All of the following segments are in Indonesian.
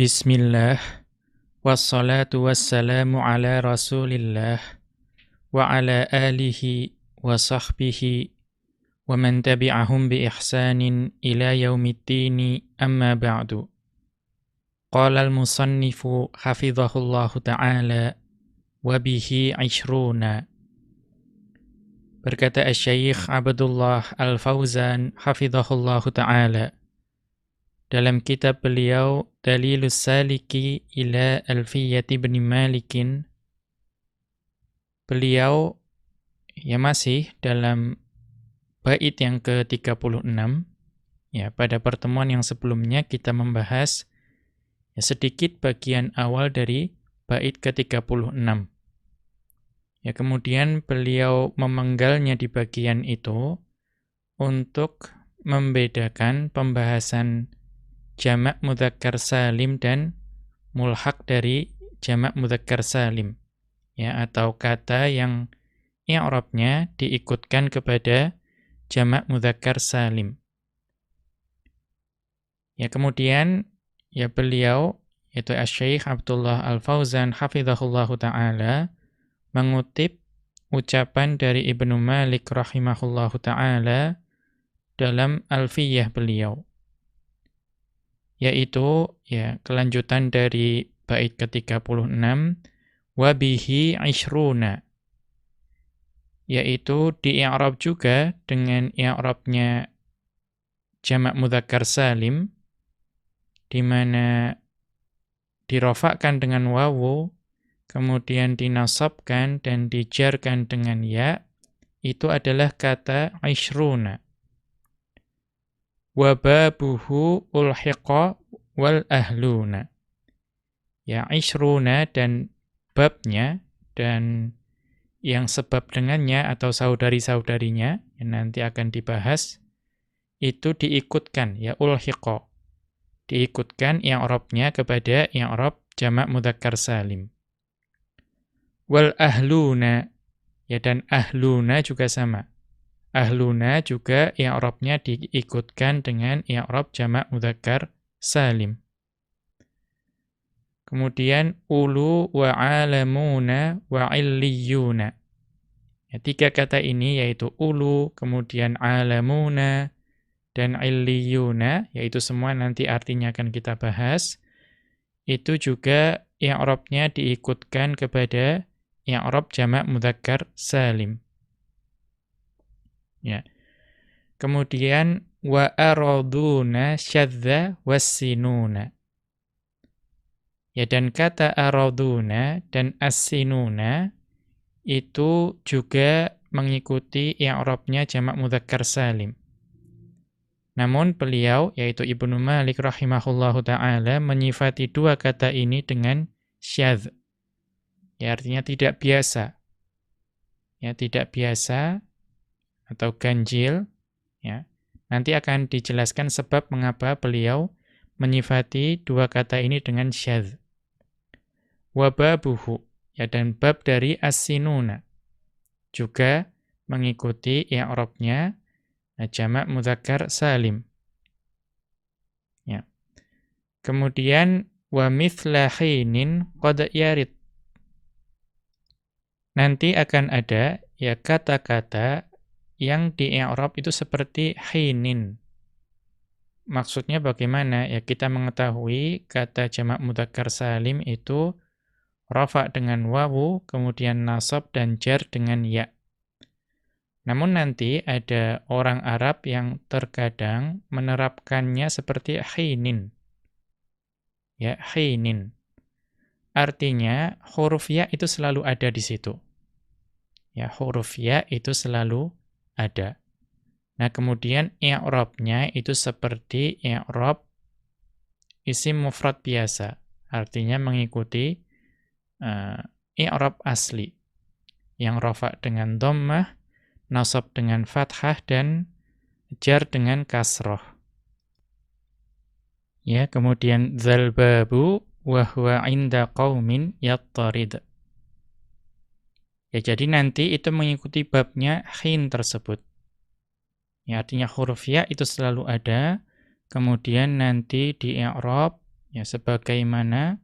Bismillah. Wassalatu wassalamu ala rasulillah Wa ala alihi wa sahbihi Wa man tabi'ahum bi ihsanin ila yaumiddini amma ba'du. Qala al-musannifu hafizahullahu ta'ala Wa bihi ishruna. Berkata Syekh Abdullah Al-Fauzan hafizahullahu ta'ala dalam kitab beliau Dalilus Saliki ila Alfiyati bin Malikin beliau ya masih dalam bait yang ke-36 ya pada pertemuan yang sebelumnya kita membahas ya sedikit bagian awal dari bait ke-36. Ya kemudian beliau memenggalnya di bagian itu untuk membedakan pembahasan jamak mudzakkar salim dan mulhak dari jamak mudzakkar salim. Ya atau kata yang i'rabnya diikutkan kepada jamak mudzakkar salim. Ya kemudian ya beliau yaitu Asy-Syaikh Abdullah Al-Fauzan hafizahullahu taala mengutip ucapan dari Ibnu Malik rahimahullahu taala dalam Alfiyah beliau yaitu ya kelanjutan dari bait ke-36 wabihi ishruna yaitu di i'rab juga dengan i'rabnya jamak mudzakkar salim di mana dirofakkan dengan wawu kemudian dinasabkan dan dijarkan dengan ya itu adalah kata ishruna wababuhu ulhiqa wal ahluna. Ya, ishruna dan babnya dan yang sebab dengannya atau saudari-saudarinya yang nanti akan dibahas itu diikutkan ya ulhiqa. Diikutkan yang Arabnya kepada yang Arab jamak mudzakkar salim. Wal ahluna ya dan ahluna juga sama Ahluna juga i'rabnya diikutkan dengan i'rab jamak mudzakkar salim. Kemudian ulu wa alamuna wa illiyuna. Ya, tiga kata ini yaitu ulu, kemudian alamuna, dan illiyuna, yaitu semua nanti artinya akan kita bahas. Itu juga i'rabnya diikutkan kepada i'rab jamak mudzakkar salim. Ya. Kemudian wa araduna syadza wassinuna. Ya dan kata araduna dan assinuna itu juga mengikuti i'rabnya jamak mudzakkar salim. Namun beliau yaitu Ibnu Malik rahimahullahu taala menyifati dua kata ini dengan syadz. Ya artinya tidak biasa. Ya tidak biasa atau ganjil ya. Nanti akan dijelaskan sebab mengapa beliau menyifati dua kata ini dengan syadz. Wababuhu ya dan bab dari as-sinuna juga mengikuti i'rabnya ya, jamak mudzakkar salim. Ya. Kemudian wa mithla qad yarid. Nanti akan ada ya kata-kata yang di i'rab itu seperti hinin. Maksudnya bagaimana? Ya kita mengetahui kata jamak mudzakkar salim itu rafa dengan wawu, kemudian nasab dan jar dengan ya. Namun nanti ada orang Arab yang terkadang menerapkannya seperti hinin. Ya, hinin. Artinya huruf ya itu selalu ada di situ. Ya, huruf ya itu selalu ada. Nah, kemudian i'rabnya itu seperti i'rab isim mufrad biasa, artinya mengikuti uh, i'rab asli yang rafa dengan dhammah, nasab dengan fathah dan jar dengan kasroh. Ya, kemudian zalbabu wa huwa inda qaumin yattarid. Ya jadi nanti itu mengikuti babnya hin tersebut. Ya artinya huruf ya itu selalu ada, kemudian nanti di i'rab ya sebagaimana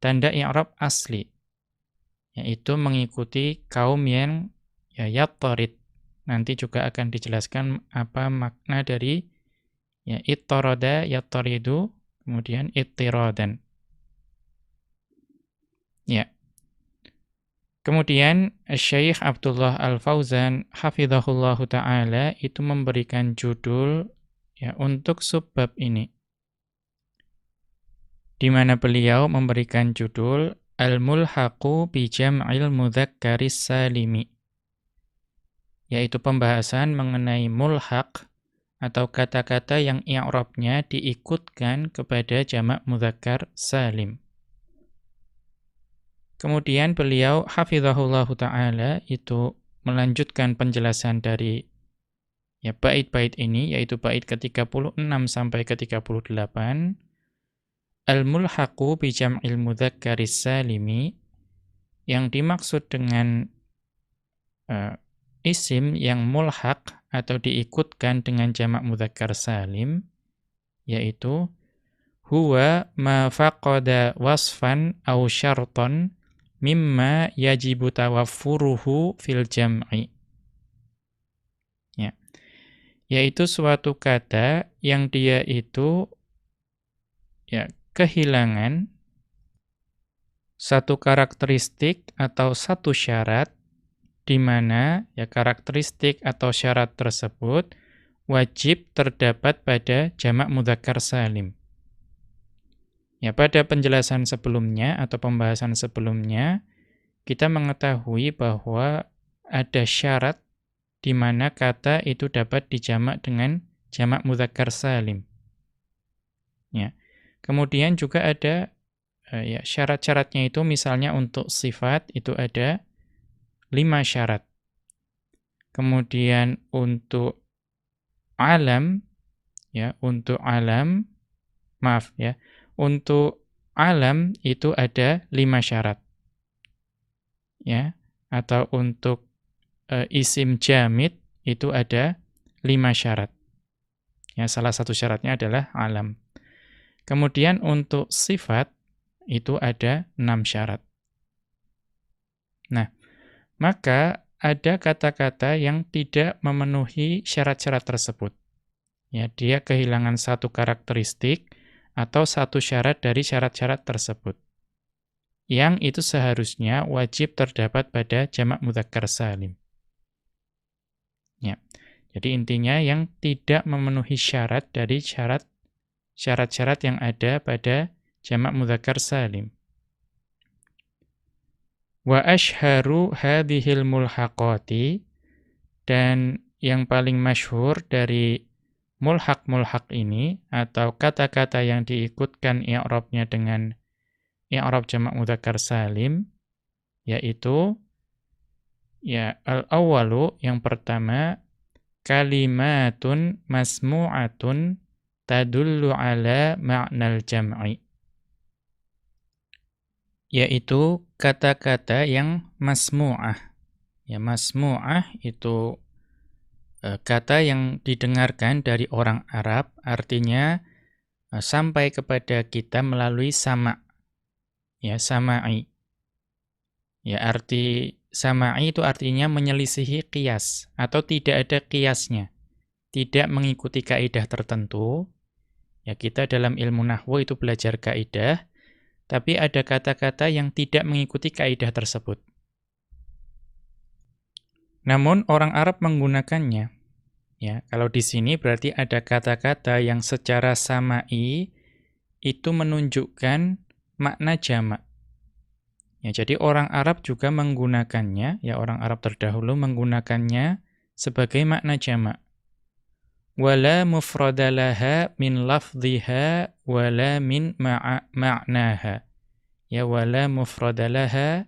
tanda i'rab asli yaitu mengikuti kaum yang ya yattarid nanti juga akan dijelaskan apa makna dari ya ittarada yattaridu kemudian ittiradan. Ya Kemudian Syekh Abdullah Al-Fauzan hafizahullahu taala itu memberikan judul ya untuk subbab ini. Di mana beliau memberikan judul Al-Mulhaqu bi Jam'il Mudzakkaris Salimi. Yaitu pembahasan mengenai mulhaq atau kata-kata yang i'rabnya diikutkan kepada jamak mudzakkar salim. Kemudian beliau hafizahullahu taala itu melanjutkan penjelasan dari ya bait-bait ini yaitu bait ke-36 sampai ke-38. Al-mulhaqu bi jam'il mudzakkaris salimi yang dimaksud dengan uh, isim yang mulhaq atau diikutkan dengan jamak mudzakkar salim yaitu huwa ma faqada wasfan aw syartan mimma yajibu tawaffuruhu fil jam'i. Ya. Yaitu suatu kata yang dia itu ya kehilangan satu karakteristik atau satu syarat di mana ya karakteristik atau syarat tersebut wajib terdapat pada jamak mudzakkar salim. Ya, pada penjelasan sebelumnya atau pembahasan sebelumnya, kita mengetahui bahwa ada syarat di mana kata itu dapat dijamak dengan jamak mudzakkar salim. Ya. Kemudian juga ada uh, ya syarat-syaratnya itu misalnya untuk sifat itu ada lima syarat. Kemudian untuk alam ya, untuk alam maaf ya, untuk alam itu ada lima syarat. Ya, atau untuk e, isim jamid itu ada lima syarat. Ya, salah satu syaratnya adalah alam. Kemudian untuk sifat itu ada enam syarat. Nah, maka ada kata-kata yang tidak memenuhi syarat-syarat tersebut. Ya, dia kehilangan satu karakteristik atau satu syarat dari syarat-syarat tersebut. Yang itu seharusnya wajib terdapat pada jamak mudzakkar salim. Ya. Jadi intinya yang tidak memenuhi syarat dari syarat syarat-syarat yang ada pada jamak mudzakkar salim. Wa ashharu hadhil mulhaqati dan yang paling masyhur dari mulhak-mulhak ini atau kata-kata yang diikutkan i'rabnya dengan i'rab jamak mudzakkar salim yaitu ya al-awwalu yang pertama kalimatun masmu'atun tadullu ala ma'nal jam'i. Yaitu kata-kata yang masmu'ah. Ya masmu'ah itu kata yang didengarkan dari orang Arab artinya eh, sampai kepada kita melalui sama ya sama'i ya arti sama'i itu artinya menyelisihi kias atau tidak ada kiasnya tidak mengikuti kaidah tertentu. Ya kita dalam ilmu nahwu itu belajar kaidah tapi ada kata-kata yang tidak mengikuti kaidah tersebut namun orang Arab menggunakannya. Ya, kalau di sini berarti ada kata-kata yang secara samai itu menunjukkan makna jamak. Ya, jadi orang Arab juga menggunakannya, ya orang Arab terdahulu menggunakannya sebagai makna jamak. Wala mufradalaha min lafdhiha wala min ma'naha. Ya wala mufradalaha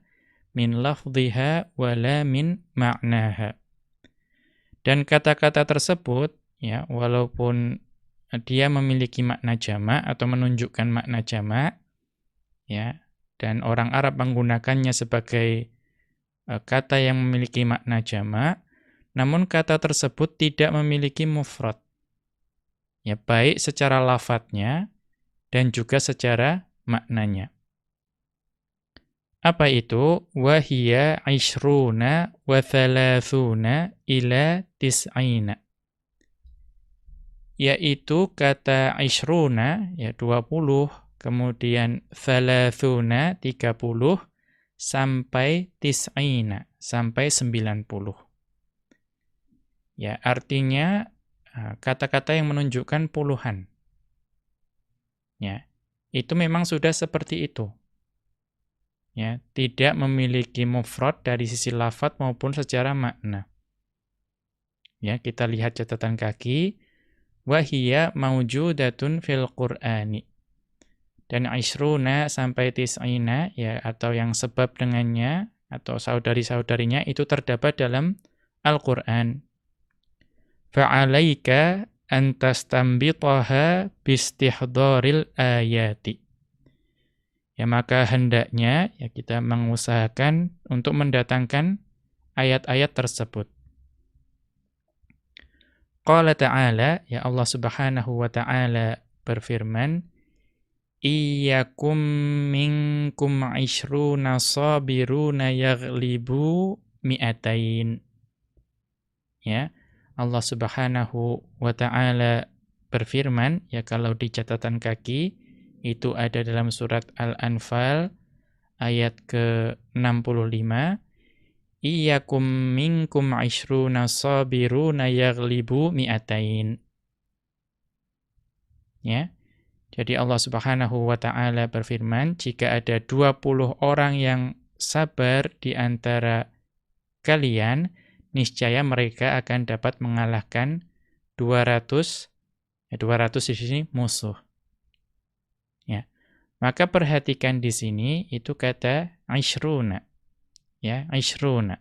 min lafdhiha wala min ma'naha. Dan kata-kata tersebut ya walaupun dia memiliki makna jamak atau menunjukkan makna jamak ya dan orang Arab menggunakannya sebagai uh, kata yang memiliki makna jamak namun kata tersebut tidak memiliki mufrad ya baik secara lafadznya dan juga secara maknanya. Apa itu? Wahia ishruna wa thalathuna ila tis'ina. Yaitu kata ishruna, ya 20, kemudian thalathuna, 30, sampai tis'ina, sampai 90. Ya, artinya ah, kata-kata yang menunjukkan puluhan. Ya, itu memang sudah seperti itu. Ya, tidak memiliki mufrad dari sisi lafat maupun secara makna. Ya, kita lihat catatan kaki. Wahia maujudatun fil Qur'ani. Dan isruna sampai tis'ina, ya, atau yang sebab dengannya, atau saudari-saudarinya, itu terdapat dalam Al-Quran. Fa'alaika antastambitaha bistihdoril ayati. Ya maka hendaknya ya kita mengusahakan untuk mendatangkan ayat-ayat tersebut. Qala ta'ala, ya Allah Subhanahu wa ta'ala berfirman, Iyakum minkum ishruna sabiruna yaghlibu mi'atain. Ya, Allah Subhanahu wa taala berfirman, ya kalau di catatan kaki itu ada dalam surat Al-Anfal ayat ke-65, Iyakum minkum ishruna sabiruna yaghlibu mi'atain. Ya. Jadi Allah Subhanahu wa taala berfirman, jika ada 20 orang yang sabar di antara kalian, niscaya mereka akan dapat mengalahkan 200 ya 200 di sini musuh. Maka perhatikan di sini itu kata ishruna. Ya, ishruna.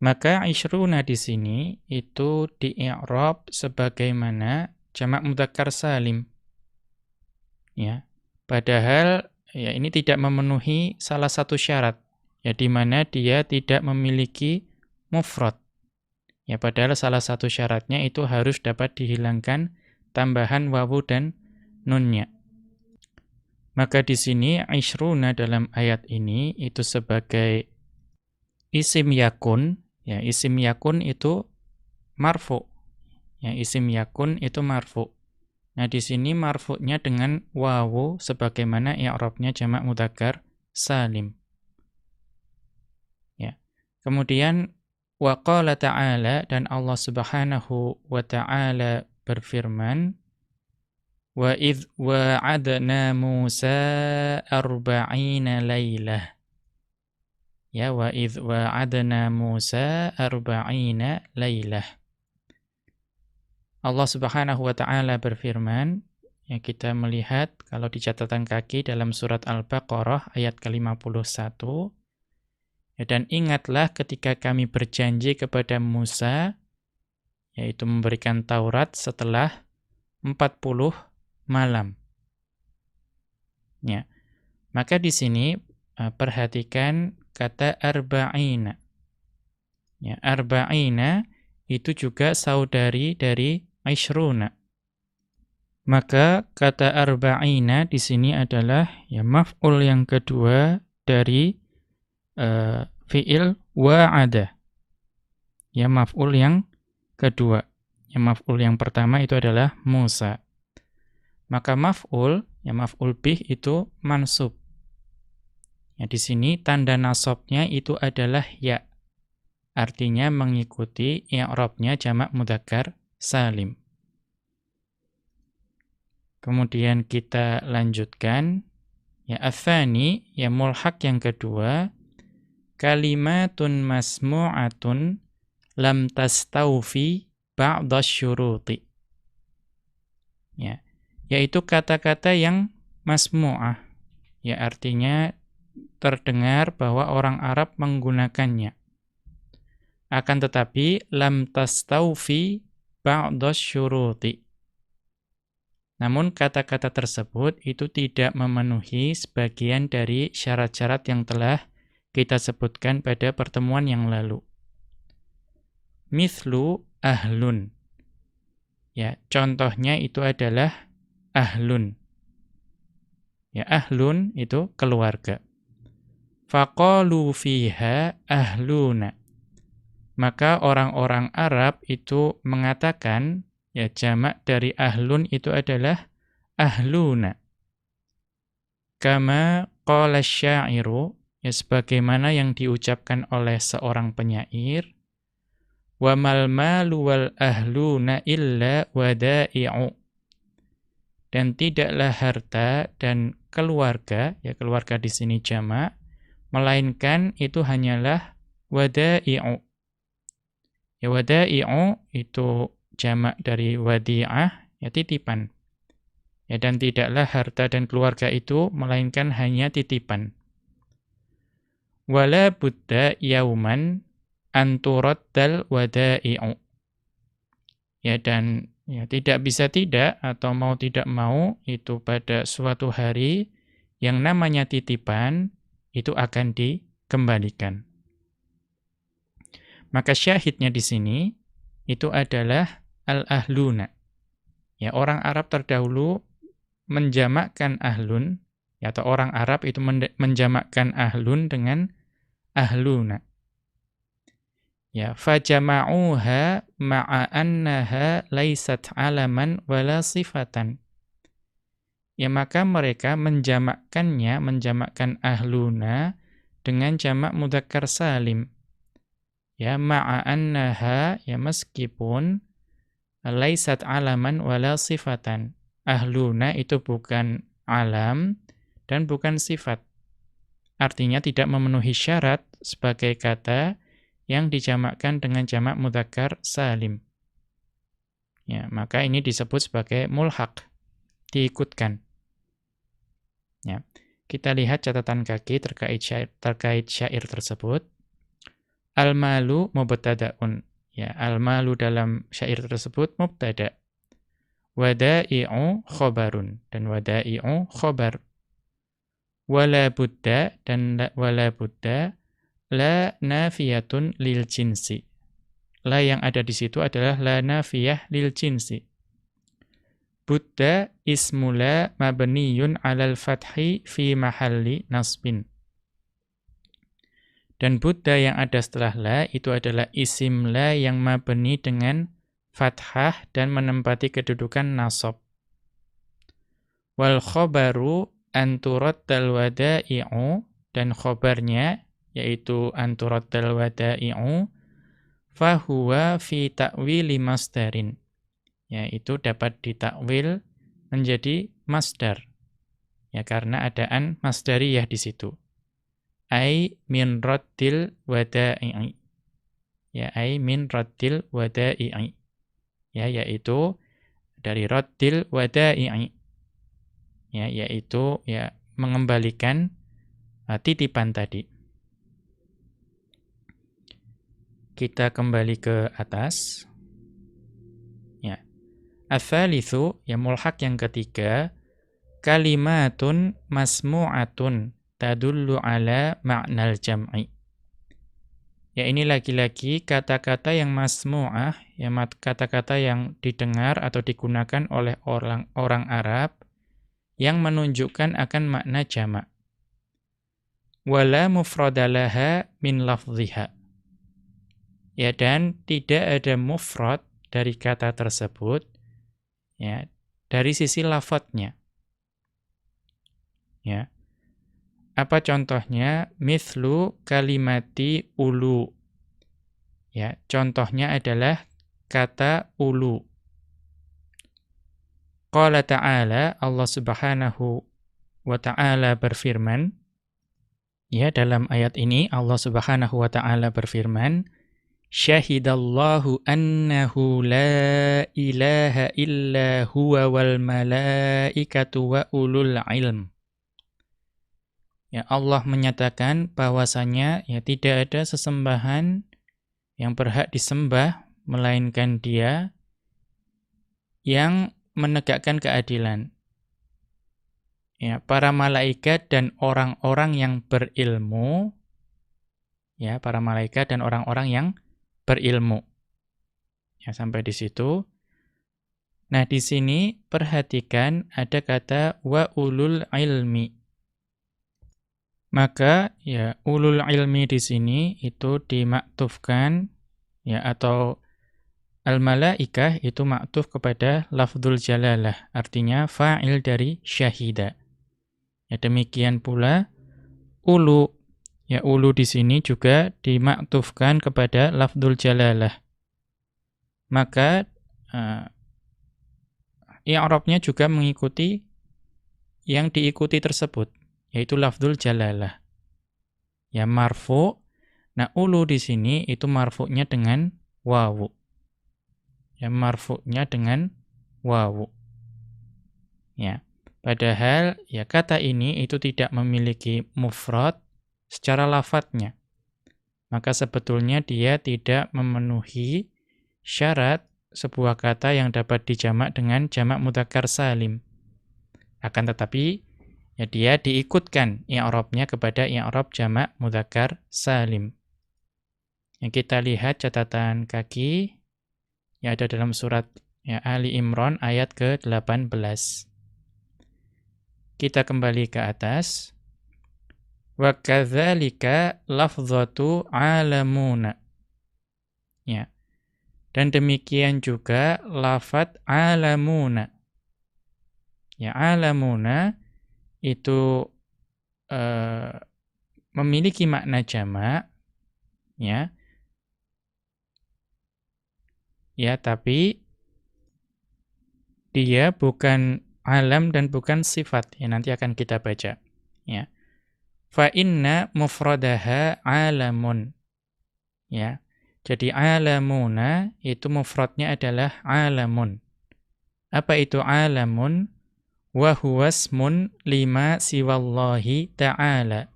Maka ishruna di sini itu di i'rab sebagaimana jamak mudzakkar salim. Ya. Padahal ya ini tidak memenuhi salah satu syarat ya di mana dia tidak memiliki mufrad. Ya padahal salah satu syaratnya itu harus dapat dihilangkan tambahan wawu dan nunnya. Maka di sini ishruna dalam ayat ini itu sebagai isim yakun, ya isim yakun itu marfu. Ya isim yakun itu marfu. Nah, di sini marfu'nya dengan wawu sebagaimana i'rabnya jamak mudzakkar salim. Ya. Kemudian wa qala ta'ala dan Allah Subhanahu wa ta'ala berfirman wa idh wa'adna Musa arba'ina lailah ya wa idh wa'adna Musa arba'ina lailah Allah Subhanahu wa taala berfirman, ya kita melihat kalau di catatan kaki dalam surat Al-Baqarah ayat ke-51, ya, dan ingatlah ketika kami berjanji kepada Musa, yaitu memberikan Taurat setelah 40 malam. Ya. Maka di sini uh, perhatikan kata arba'ina. Ya, arba'ina itu juga saudari dari Aishruna. Maka kata arba'ina di sini adalah ya maf'ul yang kedua dari uh, fi'il wa'ada. Ya maf'ul yang kedua. Ya maf'ul yang pertama itu adalah Musa. Maka maf'ul, ya maf'ul bih itu mansub. Ya di sini tanda nasabnya itu adalah ya. Artinya mengikuti i'rabnya jamak mudzakkar salim. Kemudian kita lanjutkan ya athani ya mulhaq yang kedua kalimatun masmu'atun lam tastaufi ba'da syuruti. Ya, yaitu kata-kata yang masmu'ah. Ya artinya terdengar bahwa orang Arab menggunakannya. Akan tetapi lam tastaufi ba'da syuruti. Namun kata-kata tersebut itu tidak memenuhi sebagian dari syarat-syarat yang telah kita sebutkan pada pertemuan yang lalu. Mithlu ahlun. Ya, contohnya itu adalah ahlun. Ya, ahlun itu keluarga. Faqalu fiha ahluna. Maka orang-orang Arab itu mengatakan, ya jamak dari ahlun itu adalah ahluna. Kama qala syairu, ya sebagaimana yang diucapkan oleh seorang penyair, wa mal malu wal ahluna illa wada'i'u. Dan tidaklah harta dan keluarga, ya keluarga di sini jamak, melainkan itu hanyalah wada'i'u. Ya wada'i'u itu jamak dari wadi'ah, ya titipan. Ya dan tidaklah harta dan keluarga itu melainkan hanya titipan. Wala buddha yauman anturaddal wada'i'u. Ya dan ya tidak bisa tidak atau mau tidak mau itu pada suatu hari yang namanya titipan itu akan dikembalikan. Maka syahidnya di sini itu adalah al-ahluna. Ya, orang Arab terdahulu menjamakkan ahlun ya, atau orang Arab itu menjamakkan ahlun dengan ahluna. Ya, fajama'uha ma'a annaha laisat alaman wala sifatan. Ya, maka mereka menjamakkannya, menjamakkan ahluna dengan jamak mudzakkar salim. Ya ma'annaha ya meskipun laisat alaman wala sifatan. Ahluna itu bukan alam dan bukan sifat. Artinya tidak memenuhi syarat sebagai kata yang dijamakkan dengan jamak mudzakkar salim ya maka ini disebut sebagai mulhaq diikutkan ya kita lihat catatan kaki terkait syair, terkait syair tersebut Al-malu mubtada'un. Ya, al-malu dalam syair tersebut mubtada. Wada'i'u khobarun. Dan wada'i'u khobar. Wala buddha dan la, wala buddha la nafiyatun lil jinsi. La yang ada di situ adalah la nafiyah lil jinsi. Buddha ismula mabniyun alal fathi fi mahalli nasbin. Dan Buddha yang ada setelah la itu adalah isim la yang mabni dengan fathah dan menempati kedudukan nasab. Wal khobaru anturaddal wada'i'u dan khobarnya yaitu anturaddal wada'i'u fahuwa fi ta'wili masdarin yaitu dapat ditakwil menjadi masdar ya karena adaan masdariyah di situ ai min raddil wada'i. Ya, ai min raddil wada'i. Ya, yaitu dari raddil wada'i. Ya, yaitu ya mengembalikan uh, titipan tadi. Kita kembali ke atas. Ya. Ats-tsalitsu, ya mulhaq yang ketiga, kalimatun masmu'atun tadullu ala ma'nal jam'i. Ya ini lagi-lagi kata-kata yang masmu'ah, ya kata-kata yang didengar atau digunakan oleh orang orang Arab yang menunjukkan akan makna jamak. Wala mufradalaha min lafdhiha. Ya dan tidak ada mufrad dari kata tersebut ya dari sisi lafadznya. Ya. Apa contohnya? Mithlu kalimati ulu. Ya, contohnya adalah kata ulu. Qala ta'ala, Allah Subhanahu wa ta'ala berfirman, ya dalam ayat ini Allah Subhanahu wa ta'ala berfirman, Syahidallahu annahu la ilaha illa huwa wal malaikatu wa ulul. Ya Allah menyatakan bahwasanya ya tidak ada sesembahan yang berhak disembah melainkan Dia yang menegakkan keadilan. Ya, para malaikat dan orang-orang yang berilmu ya, para malaikat dan orang-orang yang berilmu. Ya, sampai di situ Nah, di sini perhatikan ada kata wa ulul ilmi. Maka ya ulul ilmi di sini itu dimaktufkan ya atau al malaikah itu maktuf kepada lafdzul jalalah, artinya fa'il dari syahida. Ya demikian pula ulu ya ulu di sini juga dimaktufkan kepada lafdzul jalalah. Maka uh, i'rabnya juga mengikuti yang diikuti tersebut, yaitu lafzul jalalah. Ya marfu. Nah, ulu di sini itu marfu'nya dengan wawu. Ya marfu'nya dengan wawu. Ya. Padahal ya kata ini itu tidak memiliki mufrad secara lafadznya. Maka sebetulnya dia tidak memenuhi syarat sebuah kata yang dapat dijamak dengan jamak mudzakkar salim. Akan tetapi ya dia diikutkan i'rabnya kepada i'rab jamak mudzakkar salim. Yang kita lihat catatan kaki yang ada dalam surat ya Ali Imran ayat ke-18. Kita kembali ke atas. Wa kadzalika lafzatu alamuna. Ya. Dan demikian juga lafat alamuna. Ya, alamuna itu uh, memiliki makna jamak ya. Ya, tapi dia bukan alam dan bukan sifat. Ya, nanti akan kita baca. Ya. Fa inna mufradaha alamun. Ya. Jadi alamuna itu mufradnya adalah alamun. Apa itu alamun? Wa huwasmun lima siwallahi ta'ala.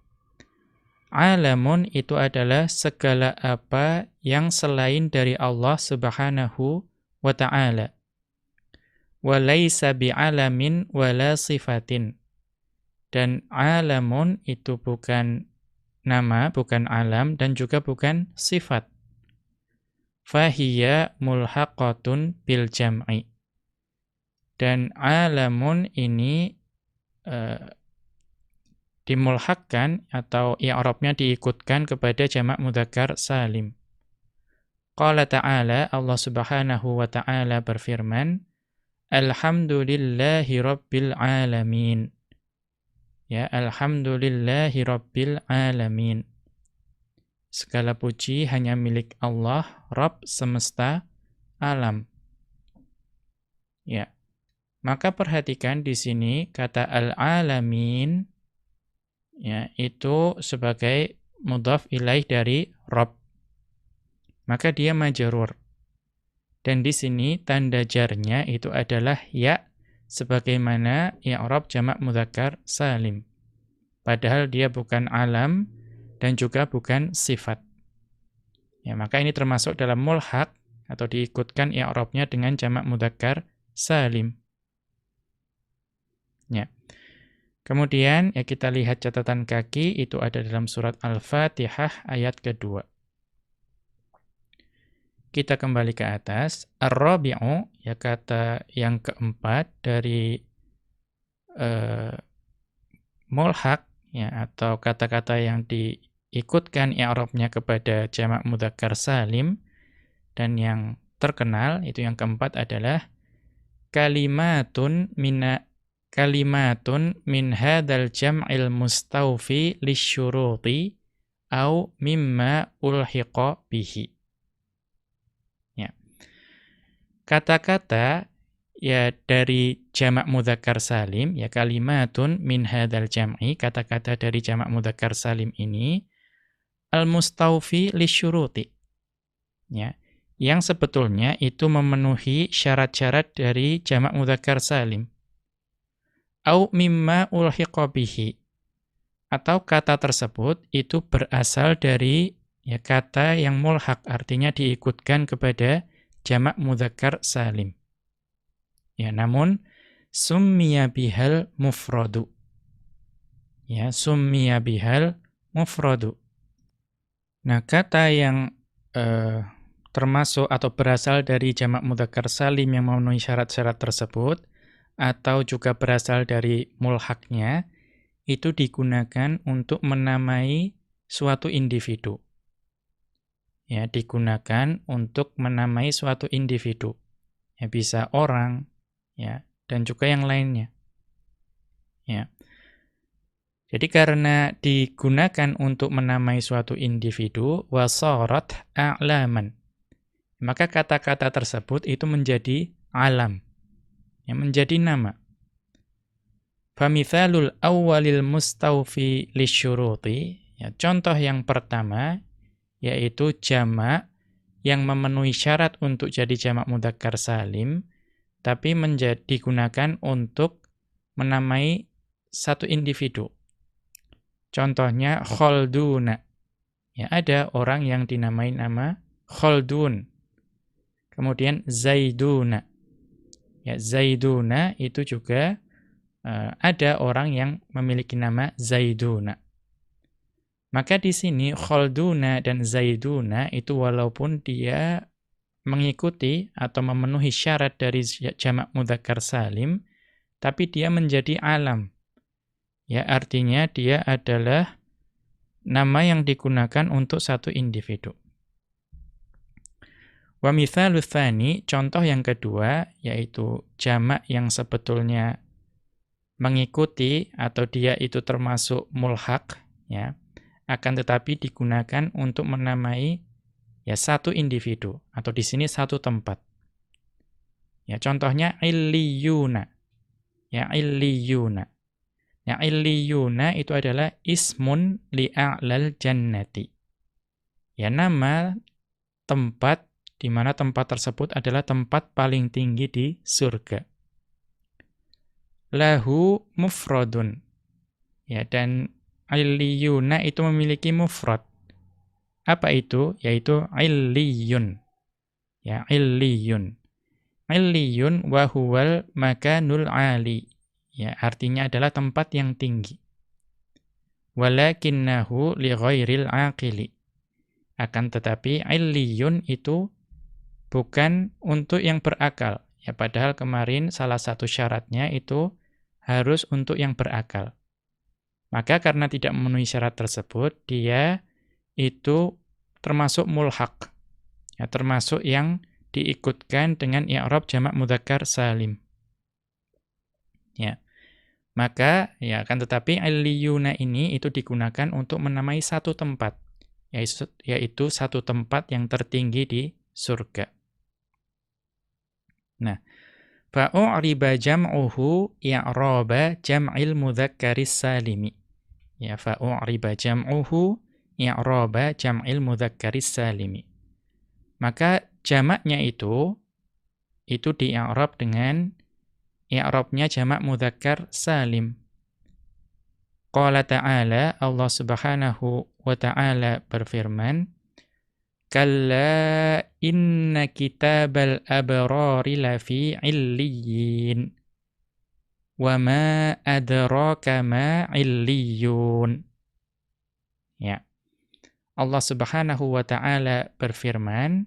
Alamun itu adalah segala apa yang selain dari Allah Subhanahu wa ta'ala. Wa laysa bi'alamin wala sifatin. Dan alamun itu bukan nama, bukan alam, dan juga bukan sifat fahiya mulhaqatun bil jam'i. Dan alamun ini uh, dimulhakkan atau i'rabnya diikutkan kepada jamak mudzakkar salim. Qala ta'ala Allah Subhanahu wa ta'ala berfirman Alhamdulillahi rabbil alamin. Ya, alhamdulillahi rabbil alamin. Segala puji hanya milik Allah, Rabb semesta alam. Ya. Maka perhatikan di sini kata al-alamin ya, itu sebagai mudhaf ilaih dari Rabb. Maka dia majrur. Dan di sini tanda jarnya itu adalah ya sebagaimana Rabb jamak mudzakkar salim. Padahal dia bukan alam, dan juga bukan sifat. Ya, maka ini termasuk dalam mulhaq atau diikutkan i'rabnya dengan jamak mudzakkar salim. Ya. Kemudian ya kita lihat catatan kaki itu ada dalam surat Al-Fatihah ayat kedua. Kita kembali ke atas. Ar-rabi'u ya kata yang keempat dari uh, mulhaq ya atau kata-kata yang di ikutkan i'rabnya kepada jamak mudzakkar salim dan yang terkenal itu yang keempat adalah kalimatun mina kalimatun min hadzal jam'il mustawfi lisyuruti au mimma ulhiqa bihi. Ya. Kata-kata ya dari jamak mudzakkar salim ya kalimatun min hadzal jam'i kata-kata dari jamak mudzakkar salim ini al-mustaufi lisyuruti. Ya. Yang sebetulnya itu memenuhi syarat-syarat dari jamak mudzakkar salim. Au mimma ulhiqa bihi. Atau kata tersebut itu berasal dari ya kata yang mulhaq artinya diikutkan kepada jamak mudzakkar salim. Ya, namun summiya bihal mufradu. Ya, summiya bihal mufradu. Nah, kata yang uh, termasuk atau berasal dari jamak mudzakkar salim yang memenuhi syarat-syarat tersebut atau juga berasal dari mulhaknya itu digunakan untuk menamai suatu individu. Ya, digunakan untuk menamai suatu individu. Ya, bisa orang, ya, dan juga yang lainnya. Ya. Jadi karena digunakan untuk menamai suatu individu, wasarat a'laman. Maka kata-kata tersebut itu menjadi alam. Yang menjadi nama. Famithalul awwalil mustawfi lisyuruti. Ya, contoh yang pertama, yaitu jamak yang memenuhi syarat untuk jadi jamak mudzakkar salim, tapi menjadi digunakan untuk menamai satu individu. Contohnya Khalduna. Ya, ada orang yang dinamai nama Khaldun. Kemudian Zaiduna. Ya, Zaiduna itu juga uh, ada orang yang memiliki nama Zaiduna. Maka di sini Khalduna dan Zaiduna itu walaupun dia mengikuti atau memenuhi syarat dari jamak mudzakkar salim, tapi dia menjadi alam. Ya, artinya dia adalah nama yang digunakan untuk satu individu. Wa mithalu contoh yang kedua yaitu jamak yang sebetulnya mengikuti atau dia itu termasuk mulhaq ya, akan tetapi digunakan untuk menamai ya satu individu atau di sini satu tempat. Ya, contohnya illiyuna. Ya, illiyuna. Ya illiyuna itu adalah ismun li'a'lal jannati. Ya nama tempat di mana tempat tersebut adalah tempat paling tinggi di surga. Lahu mufradun. Ya dan illiyuna itu memiliki mufrad. Apa itu? Yaitu illiyun. Ya illiyun. Illiyun wa huwal makanul ali Ya, artinya adalah tempat yang tinggi. Walakinnahu li ghairil aqili. Akan tetapi illiyun itu bukan untuk yang berakal. Ya, padahal kemarin salah satu syaratnya itu harus untuk yang berakal. Maka karena tidak memenuhi syarat tersebut, dia itu termasuk mulhaq. Ya, termasuk yang diikutkan dengan i'rab jamak mudzakkar salim. Ya. Maka ya kan tetapi aliyuna ini itu digunakan untuk menamai satu tempat yaitu, yaitu satu tempat yang tertinggi di surga. Nah, fa'u'riba jam'uhu i'raba jam'il mudzakkaris salimi. Ya fa'u'riba jam'uhu i'raba jam'il mudzakkaris salimi. Maka jamaknya itu itu di-i'rab dengan i'rabnya jamak mudzakkar salim. Qala ta'ala Allah Subhanahu wa ta'ala berfirman Kalla inna kitabal abrari lafi illiyin wa ma adraka ma illiyun. Ya. Allah Subhanahu wa taala berfirman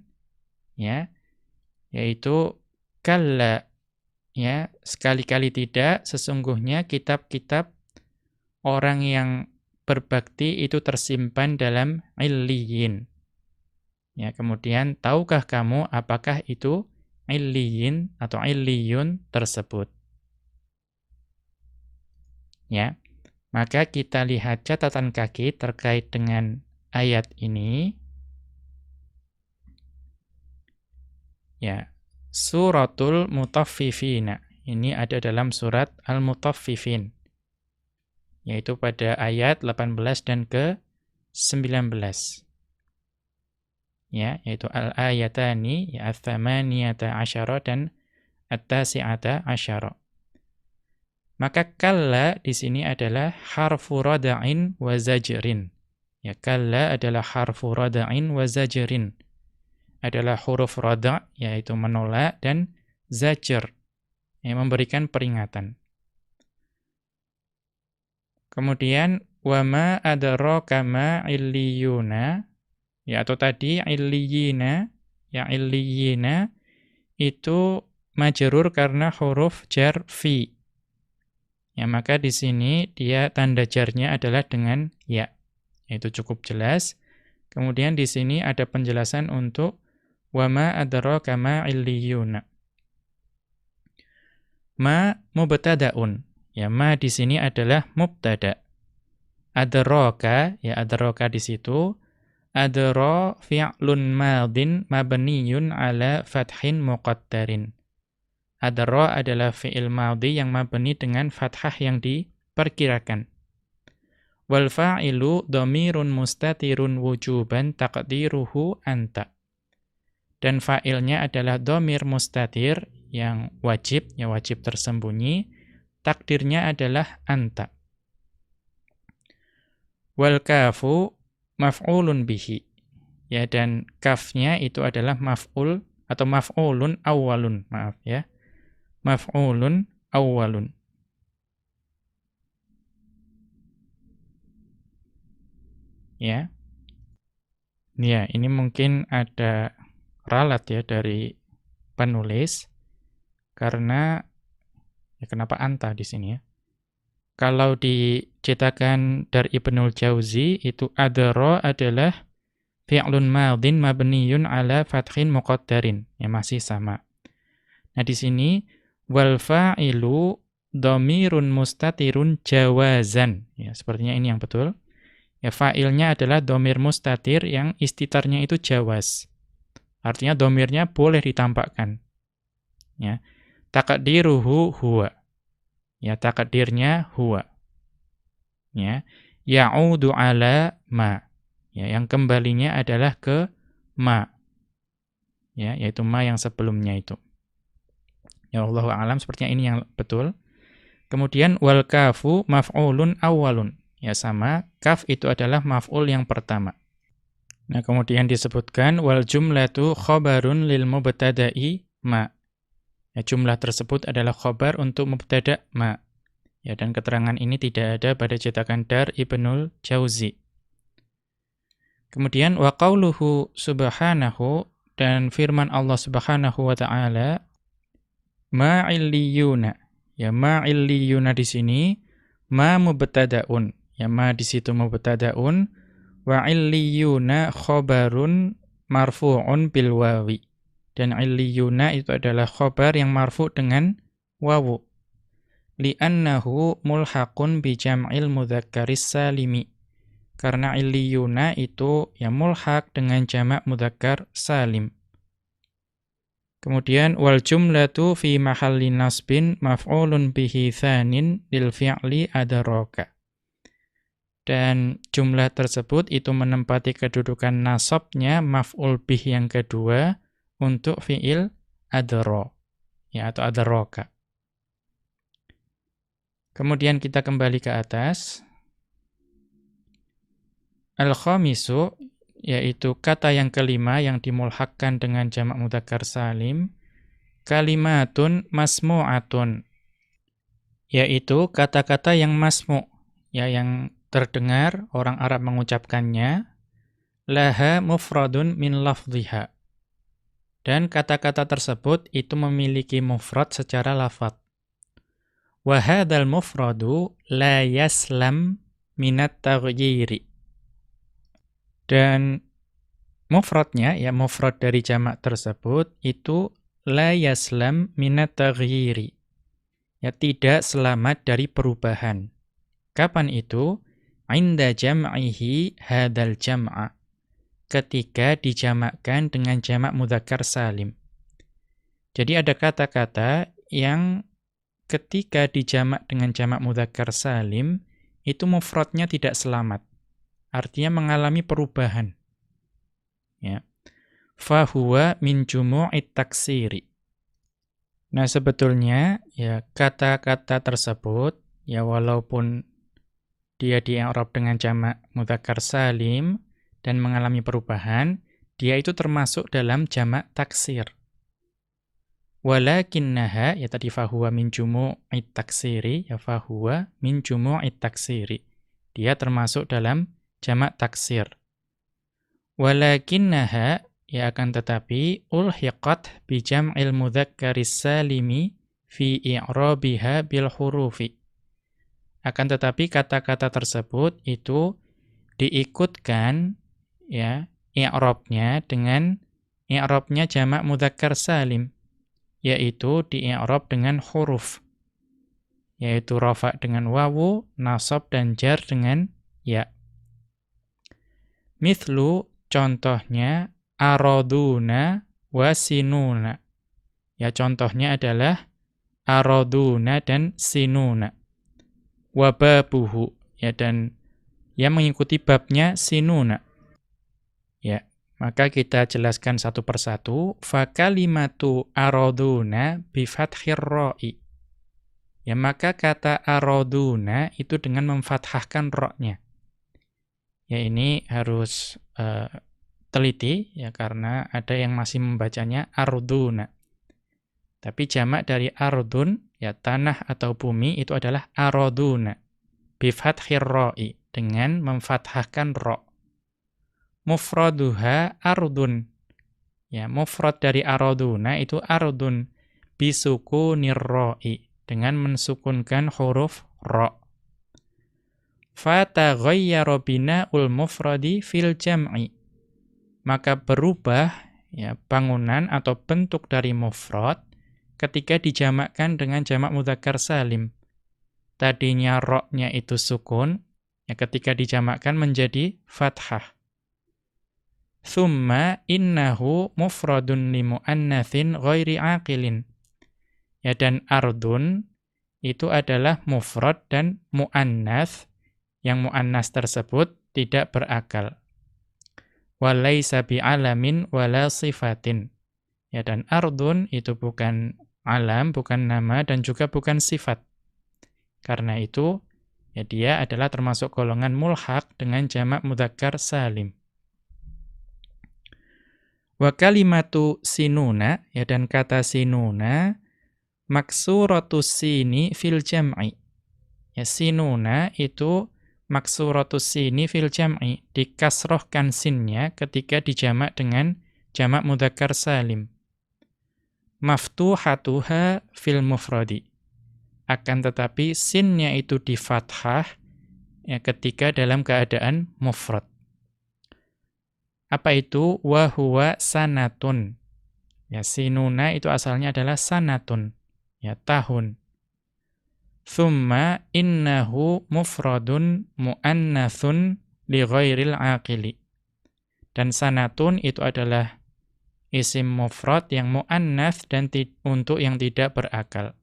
ya yaitu kalla ya sekali-kali tidak sesungguhnya kitab-kitab orang yang berbakti itu tersimpan dalam illiyin ya kemudian tahukah kamu apakah itu illiyin atau illiyun tersebut ya maka kita lihat catatan kaki terkait dengan ayat ini ya Suratul Mutaffifina. Ini ada dalam surat Al-Mutaffifin. Yaitu pada ayat 18 dan ke 19. Ya, yaitu al-ayatani ya ats-tsamaniyata asyara dan at-tasi'ata asyara. Maka kalla di sini adalah harfu rada'in wa zajrin. Ya, kalla adalah harfu rada'in wa zajrin adalah huruf roda, yaitu menolak, dan zajr, yang memberikan peringatan. Kemudian, wama adraka ma illiyuna, ya atau tadi illiyina, Ya illiyina itu majrur karena huruf jar fi. Ya, maka di sini dia tanda jarnya adalah dengan ya. Itu cukup jelas. Kemudian di sini ada penjelasan untuk wama adraka ma illiyuna. Ma mubtadaun. Ya, ma di sini adalah mubtada. Adraka, ya adraka di situ adra fi'lun madin mabniyun ala fathin muqaddarin. Adra adalah fi'il madhi yang mabni dengan fathah yang diperkirakan. Wal fa'ilu dhamirun mustatirun wujuban taqdiruhu anta. Dan fa'ilnya adalah dhamir mustatir yang wajib, ya wajib tersembunyi, takdirnya adalah anta. Wal kafu maf'ulun bihi. Ya dan kafnya itu adalah maf'ul atau maf'ulun awalun, maaf ya. Maf'ulun awalun. Ya. Ya, ini mungkin ada ralat ya dari penulis karena ya kenapa anta di sini ya? Kalau dicetakan dari Ibnul Jauzi itu adara adalah fi'lun madin mabniyun ala fathin muqaddarin. Ya masih sama. Nah di sini wal fa'ilu dhamirun mustatirun jawazan. Ya sepertinya ini yang betul. Ya fa'ilnya adalah dhamir mustatir yang istitarnya itu jawaz. Artinya dhamirnya boleh ditampakkan. Ya. Taqdiruhu huwa. Ya, takdirnya huwa. Ya, ya'udu ala ma. Ya, yang kembalinya adalah ke ma. Ya, yaitu ma yang sebelumnya itu. Ya Allah alam sepertinya ini yang betul. Kemudian wal kafu maf'ulun awalun. Ya sama, kaf itu adalah maf'ul yang pertama. Nah, kemudian disebutkan wal jumlatu khabarun lil mubtada'i ma. Ya, jumlah tersebut adalah khobar untuk mubtada ma. Ya, dan keterangan ini tidak ada pada cetakan Dar Ibnul Jauzi. Kemudian wa qauluhu subhanahu dan firman Allah Subhanahu wa taala ma illiyuna. Ya ma illiyuna di sini ma mubtadaun. Ya ma di situ mubtadaun wa illiyuna khabarun marfu'un bil wawi. Dan illiyuna itu adalah khobar yang marfu dengan wawu. Li'annahu mulhaqun bi jam'il mudzakkaris salimi. Karena illiyuna itu ya mulhaq dengan jamak mudzakkar salim. Kemudian wal jumlatu fi mahalli nasbin maf'ulun bihi tsanin lil fi'li adaraka. Dan jumlah tersebut itu menempati kedudukan nasabnya maf'ul bih yang kedua untuk fiil adro ya atau adroka. Kemudian kita kembali ke atas. Al-khamisu yaitu kata yang kelima yang dimulhakkan dengan jamak mudzakkar salim kalimatun masmu'atun yaitu kata-kata yang masmu ya yang terdengar orang Arab mengucapkannya laha mufradun min lafdhiha dan kata-kata tersebut itu memiliki mufrad secara lafat. Wahadal mufradu la yaslam minat taghyiri. Dan mufradnya, ya mufrad dari jamak tersebut, itu la yaslam minat taghyiri. Ya tidak selamat dari perubahan. Kapan itu? Inda jam'ihi hadal jam'a ketika dijamakkan dengan jamak mudzakkar salim. Jadi ada kata-kata yang ketika dijamak dengan jamak mudzakkar salim itu mufradnya tidak selamat. Artinya mengalami perubahan. Ya. Fahuwa min jumu'it taksiri. Nah, sebetulnya ya kata-kata tersebut ya walaupun dia di dengan jamak mudzakkar salim dan mengalami perubahan, dia itu termasuk dalam jamak taksir. Walakinnaha, ya tadi fahuwa min jumu'it taksiri, ya fahuwa min jumu'it taksiri. Dia termasuk dalam jamak taksir. Walakinnaha, ya akan tetapi ulhiqat bi jam'il mudzakkaris salimi fi i'rabiha bil hurufi. Akan tetapi kata-kata tersebut itu diikutkan ya i'rabnya dengan i'rabnya jamak mudzakkar salim yaitu di i'rab dengan huruf yaitu rafa dengan wawu, nasab dan jar dengan ya. Mithlu contohnya araduna wasinuna. Ya contohnya adalah araduna dan sinuna. Wababuhu ya dan yang mengikuti babnya sinuna. Ya, maka kita jelaskan satu persatu. Fa kalimatu araduna bi fathir. Ya, maka kata araduna itu dengan memfathahkan roknya. Ya, ini harus uh, teliti ya karena ada yang masih membacanya arduna. Tapi jamak dari ardun ya tanah atau bumi itu adalah araduna bi fathir ra'i dengan memfathahkan ro. Mufraduha ardun. Ya, mufrad dari araduna itu ardun bisukunir ra'i dengan mensukunkan huruf ro. Fataghayyara bina'ul mufradi fil jam'i. Maka berubah ya bangunan atau bentuk dari mufrad ketika dijamakkan dengan jamak mudzakkar salim. Tadinya roknya itu sukun, Ya, ketika dijamakkan menjadi fathah. Thumma innahu mufradun li muannatsin ghairi aqilin. Ya dan ardun itu adalah mufrad dan muannats yang muannas tersebut tidak berakal. Walaysa bi'alamin wala sifatin. Ya dan ardun itu bukan alam, bukan nama dan juga bukan sifat. Karena itu ya dia adalah termasuk golongan mulhaq dengan jamak mudzakkar salim. Wa kalimatu sinuna ya dan kata sinuna maksuratus sini fil jam'i. Ya sinuna itu maksuratus sini fil jam'i dikasrohkan sinnya ketika dijamak dengan jamak mudzakkar salim. Maftuhatuha fil mufradi akan tetapi sinnya itu di fathah ya, ketika dalam keadaan mufrad. Apa itu? Wa huwa sanatun. Ya, sinuna itu asalnya adalah sanatun, ya tahun. Thumma innahu mufradun mu'annathun li ghairil aqili. Dan sanatun itu adalah isim mufrad yang mu'annath dan untuk yang tidak berakal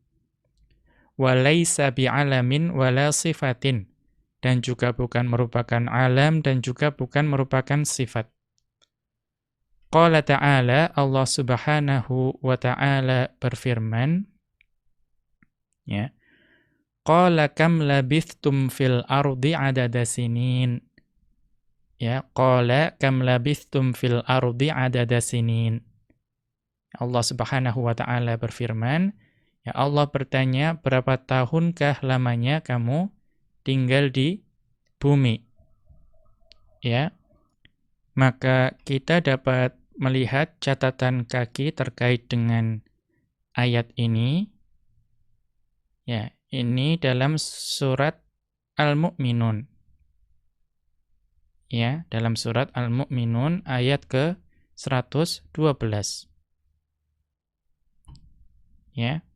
walaysa bi'alamin wala sifatin dan juga bukan merupakan alam dan juga bukan merupakan sifat. Qala ta'ala Allah Subhanahu wa ta'ala berfirman ya Qala kam labithtum fil ardi adada sinin ya qala kam labithtum fil ardi adada sinin Allah Subhanahu wa taala berfirman Ya Allah bertanya, berapa tahunkah lamanya kamu tinggal di bumi? Ya. Maka kita dapat melihat catatan kaki terkait dengan ayat ini. Ya, ini dalam surat Al-Mu'minun. Ya, dalam surat Al-Mu'minun ayat ke 112. Ya.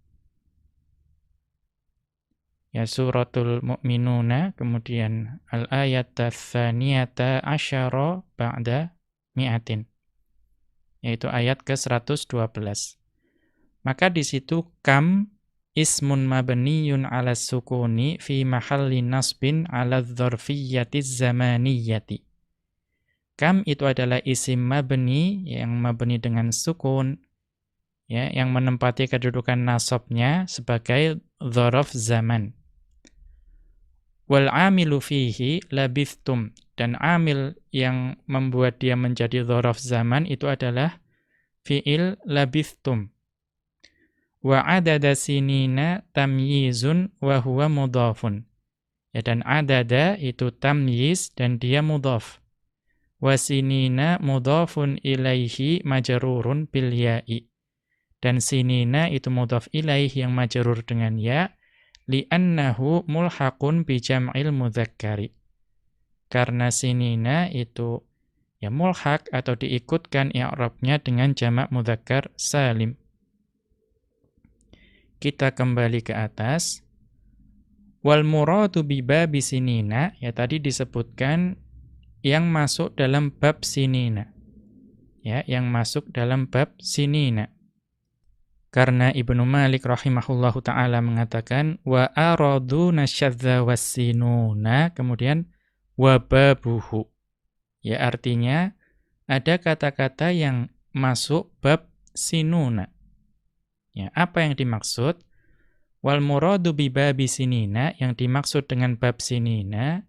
Ya suratul mu'minuna kemudian al-ayat tsaniyata asyara ba'da mi'atin. Yaitu ayat ke-112. Maka di situ kam ismun mabniyun 'ala sukuni fi mahalli nasbin 'ala dzarfiyyati zamaniyati. Kam itu adalah isim mabni yang mabni dengan sukun ya yang menempati kedudukan nasabnya sebagai dzaraf zaman wal amilu fihi labithtum dan amil yang membuat dia menjadi dzaraf zaman itu adalah fiil labithtum wa adada sinina tamyizun wa huwa mudhafun ya dan adada itu tamyiz dan dia mudhaf Wasinina mudhafun ilaihi majrurun bil ya'i. Dan sinina itu mudhaf ilaih yang majrur dengan ya li'annahu mulhaqun bi jam'il mudzakkari. Karena sinina itu ya mulhaq atau diikutkan i'rabnya dengan jamak mudzakkar salim. Kita kembali ke atas. Wal muradu bi babi sinina ya tadi disebutkan yang masuk dalam bab sinina. Ya, yang masuk dalam bab sinina. Karena Ibnu Malik rahimahullahu taala mengatakan wa aradu nasyadza wasinuna kemudian wa babuhu. Ya artinya ada kata-kata yang masuk bab sinuna. Ya, apa yang dimaksud? Wal muradu bi babi sinina yang dimaksud dengan bab sinina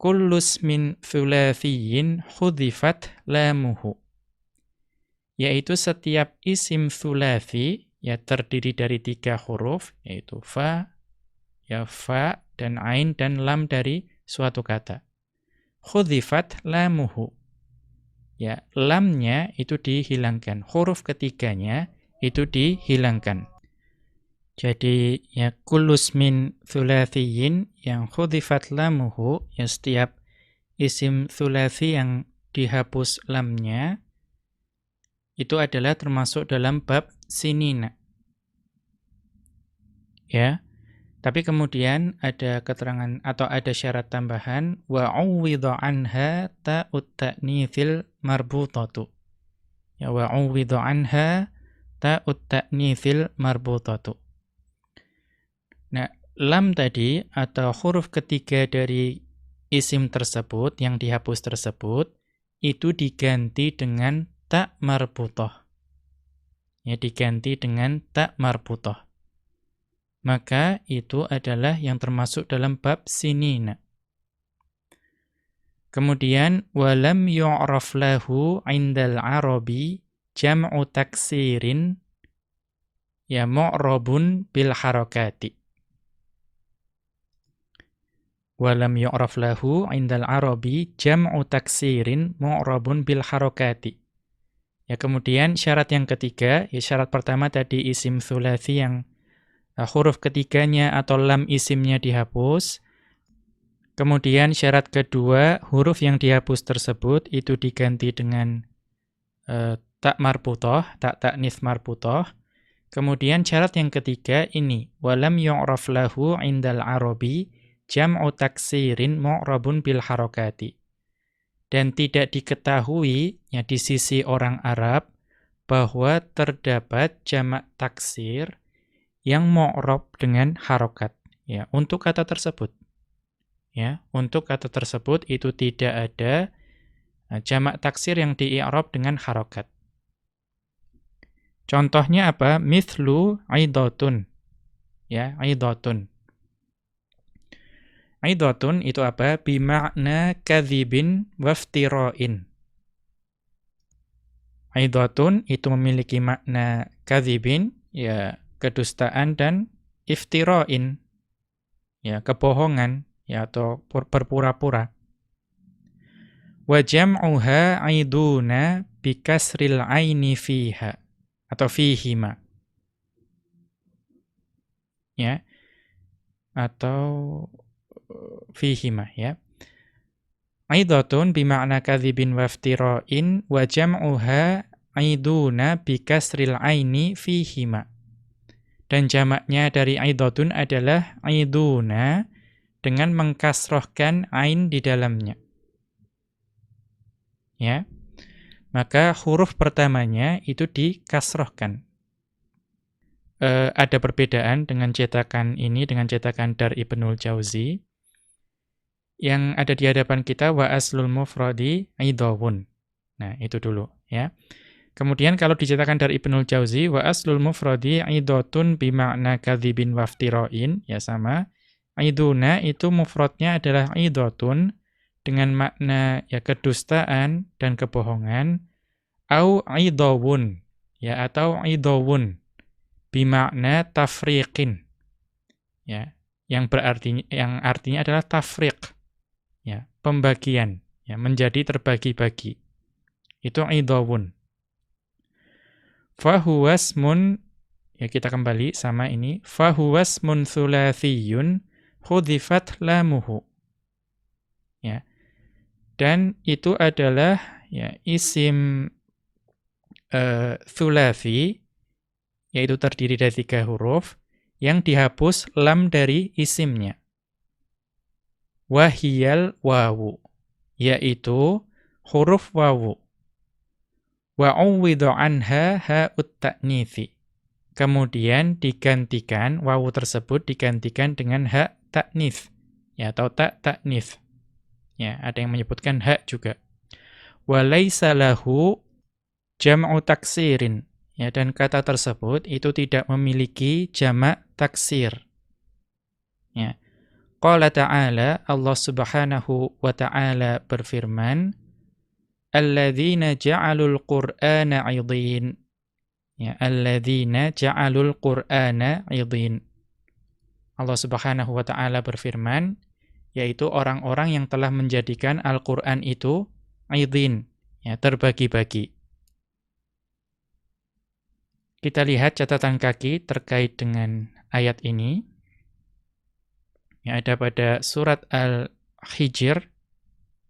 kullus min thulathiyin khudhifat lamuhu. Yaitu setiap isim thulathi ya terdiri dari tiga huruf yaitu fa, ya fa dan ain dan lam dari suatu kata. Khudhifat lamuhu. Ya, lamnya itu dihilangkan. Huruf ketiganya itu dihilangkan. Jadi ya kulus min thulathiyin yang khudifat lamuhu ya setiap isim thulathi yang dihapus lamnya itu adalah termasuk dalam bab sinina. Ya. Tapi kemudian ada keterangan atau ada syarat tambahan wa uwidha anha ta'ut ta'nitsil marbutatu. Ya wa uwidha anha ta'ut ta'nitsil marbutatu. Nah, lam tadi atau huruf ketiga dari isim tersebut yang dihapus tersebut itu diganti dengan tak marbutoh. Ya, diganti dengan tak marbutoh. Maka itu adalah yang termasuk dalam bab sinina. Kemudian walam yu'raf lahu 'indal arabi jam'u taksirin ya mu'rabun bil harakati. Walam yu'raf lahu 'indal arabi jam'u taksirin mu'rabun bil harakati. Ya kemudian syarat yang ketiga, ya syarat pertama tadi isim thulathi yang uh, huruf ketiganya atau lam isimnya dihapus. Kemudian syarat kedua, huruf yang dihapus tersebut itu diganti dengan uh, tak marputoh, tak taknis marputoh. Kemudian syarat yang ketiga ini, walam yu'raf lahu indal arabi jam'u taksirin mu'rabun bil harokati. Dan tidak diketahui ya di sisi orang Arab bahwa terdapat jamak taksir yang mu'rab dengan harokat ya untuk kata tersebut. Ya, untuk kata tersebut itu tidak ada uh, jamak taksir yang di dengan harokat. Contohnya apa? Mithlu aidotun. Ya, aidotun. Aidotun itu apa? Bima'na kadhibin waftiroin. Aidotun itu memiliki makna kadhibin, ya kedustaan dan iftiroin, ya kebohongan, ya atau berpura-pura. Wa jam'uha aiduna bikasril aini fiha atau fihima. Ya. Atau uh, fihima ya. Aidatun bima'na kadzibin waftira'in wa jam'uha aiduna bikasril aini fihima. Dan jamaknya dari aidatun adalah aiduna dengan mengkasrohkan ain di dalamnya. Ya maka huruf pertamanya itu dikasrohkan. E, ada perbedaan dengan cetakan ini, dengan cetakan Dar Ibnul Jauzi. Yang ada di hadapan kita, wa aslul mufradi idawun. Nah, itu dulu. ya. Kemudian kalau dicetakan dari Ibnul Jauzi, wa aslul mufradi idotun bima'na kadhibin waftiroin, ya sama. Iduna itu mufradnya adalah idotun, dengan makna ya kedustaan dan kebohongan au idawun ya atau idawun bimakna tafriqin ya yang berarti yang artinya adalah tafriq ya pembagian ya menjadi terbagi-bagi. Itu idawun. Fahuwasmun ya kita kembali sama ini fahuwasmun thulathiyun khudhifat lamuhu. Dan itu adalah ya isim uh, thulathi yaitu terdiri dari tiga huruf yang dihapus lam dari isimnya. Wahiyal wawu, yaitu huruf wawu. Wa'uwidhu anha ha'ut ta'nithi. Kemudian digantikan, wawu tersebut digantikan dengan hak ta'nith. Ya, atau tak ta'nith. Ya, ada yang menyebutkan hak juga. Walaysa lahu jam'u taksirin. Ya, dan kata tersebut itu tidak memiliki jamak taksir. Ya. Qala ta'ala, Allah subhanahu wa ta'ala berfirman, Alladzina ja'alul qur'ana 'idhin. Ya, alladzina ja'alul qur'ana 'idhin. Allah subhanahu wa ta'ala berfirman, yaitu orang-orang yang telah menjadikan Al-Quran itu 'idhin, ya, terbagi-bagi. Kita lihat catatan kaki terkait dengan ayat ini. Yang ada pada surat Al-Hijr,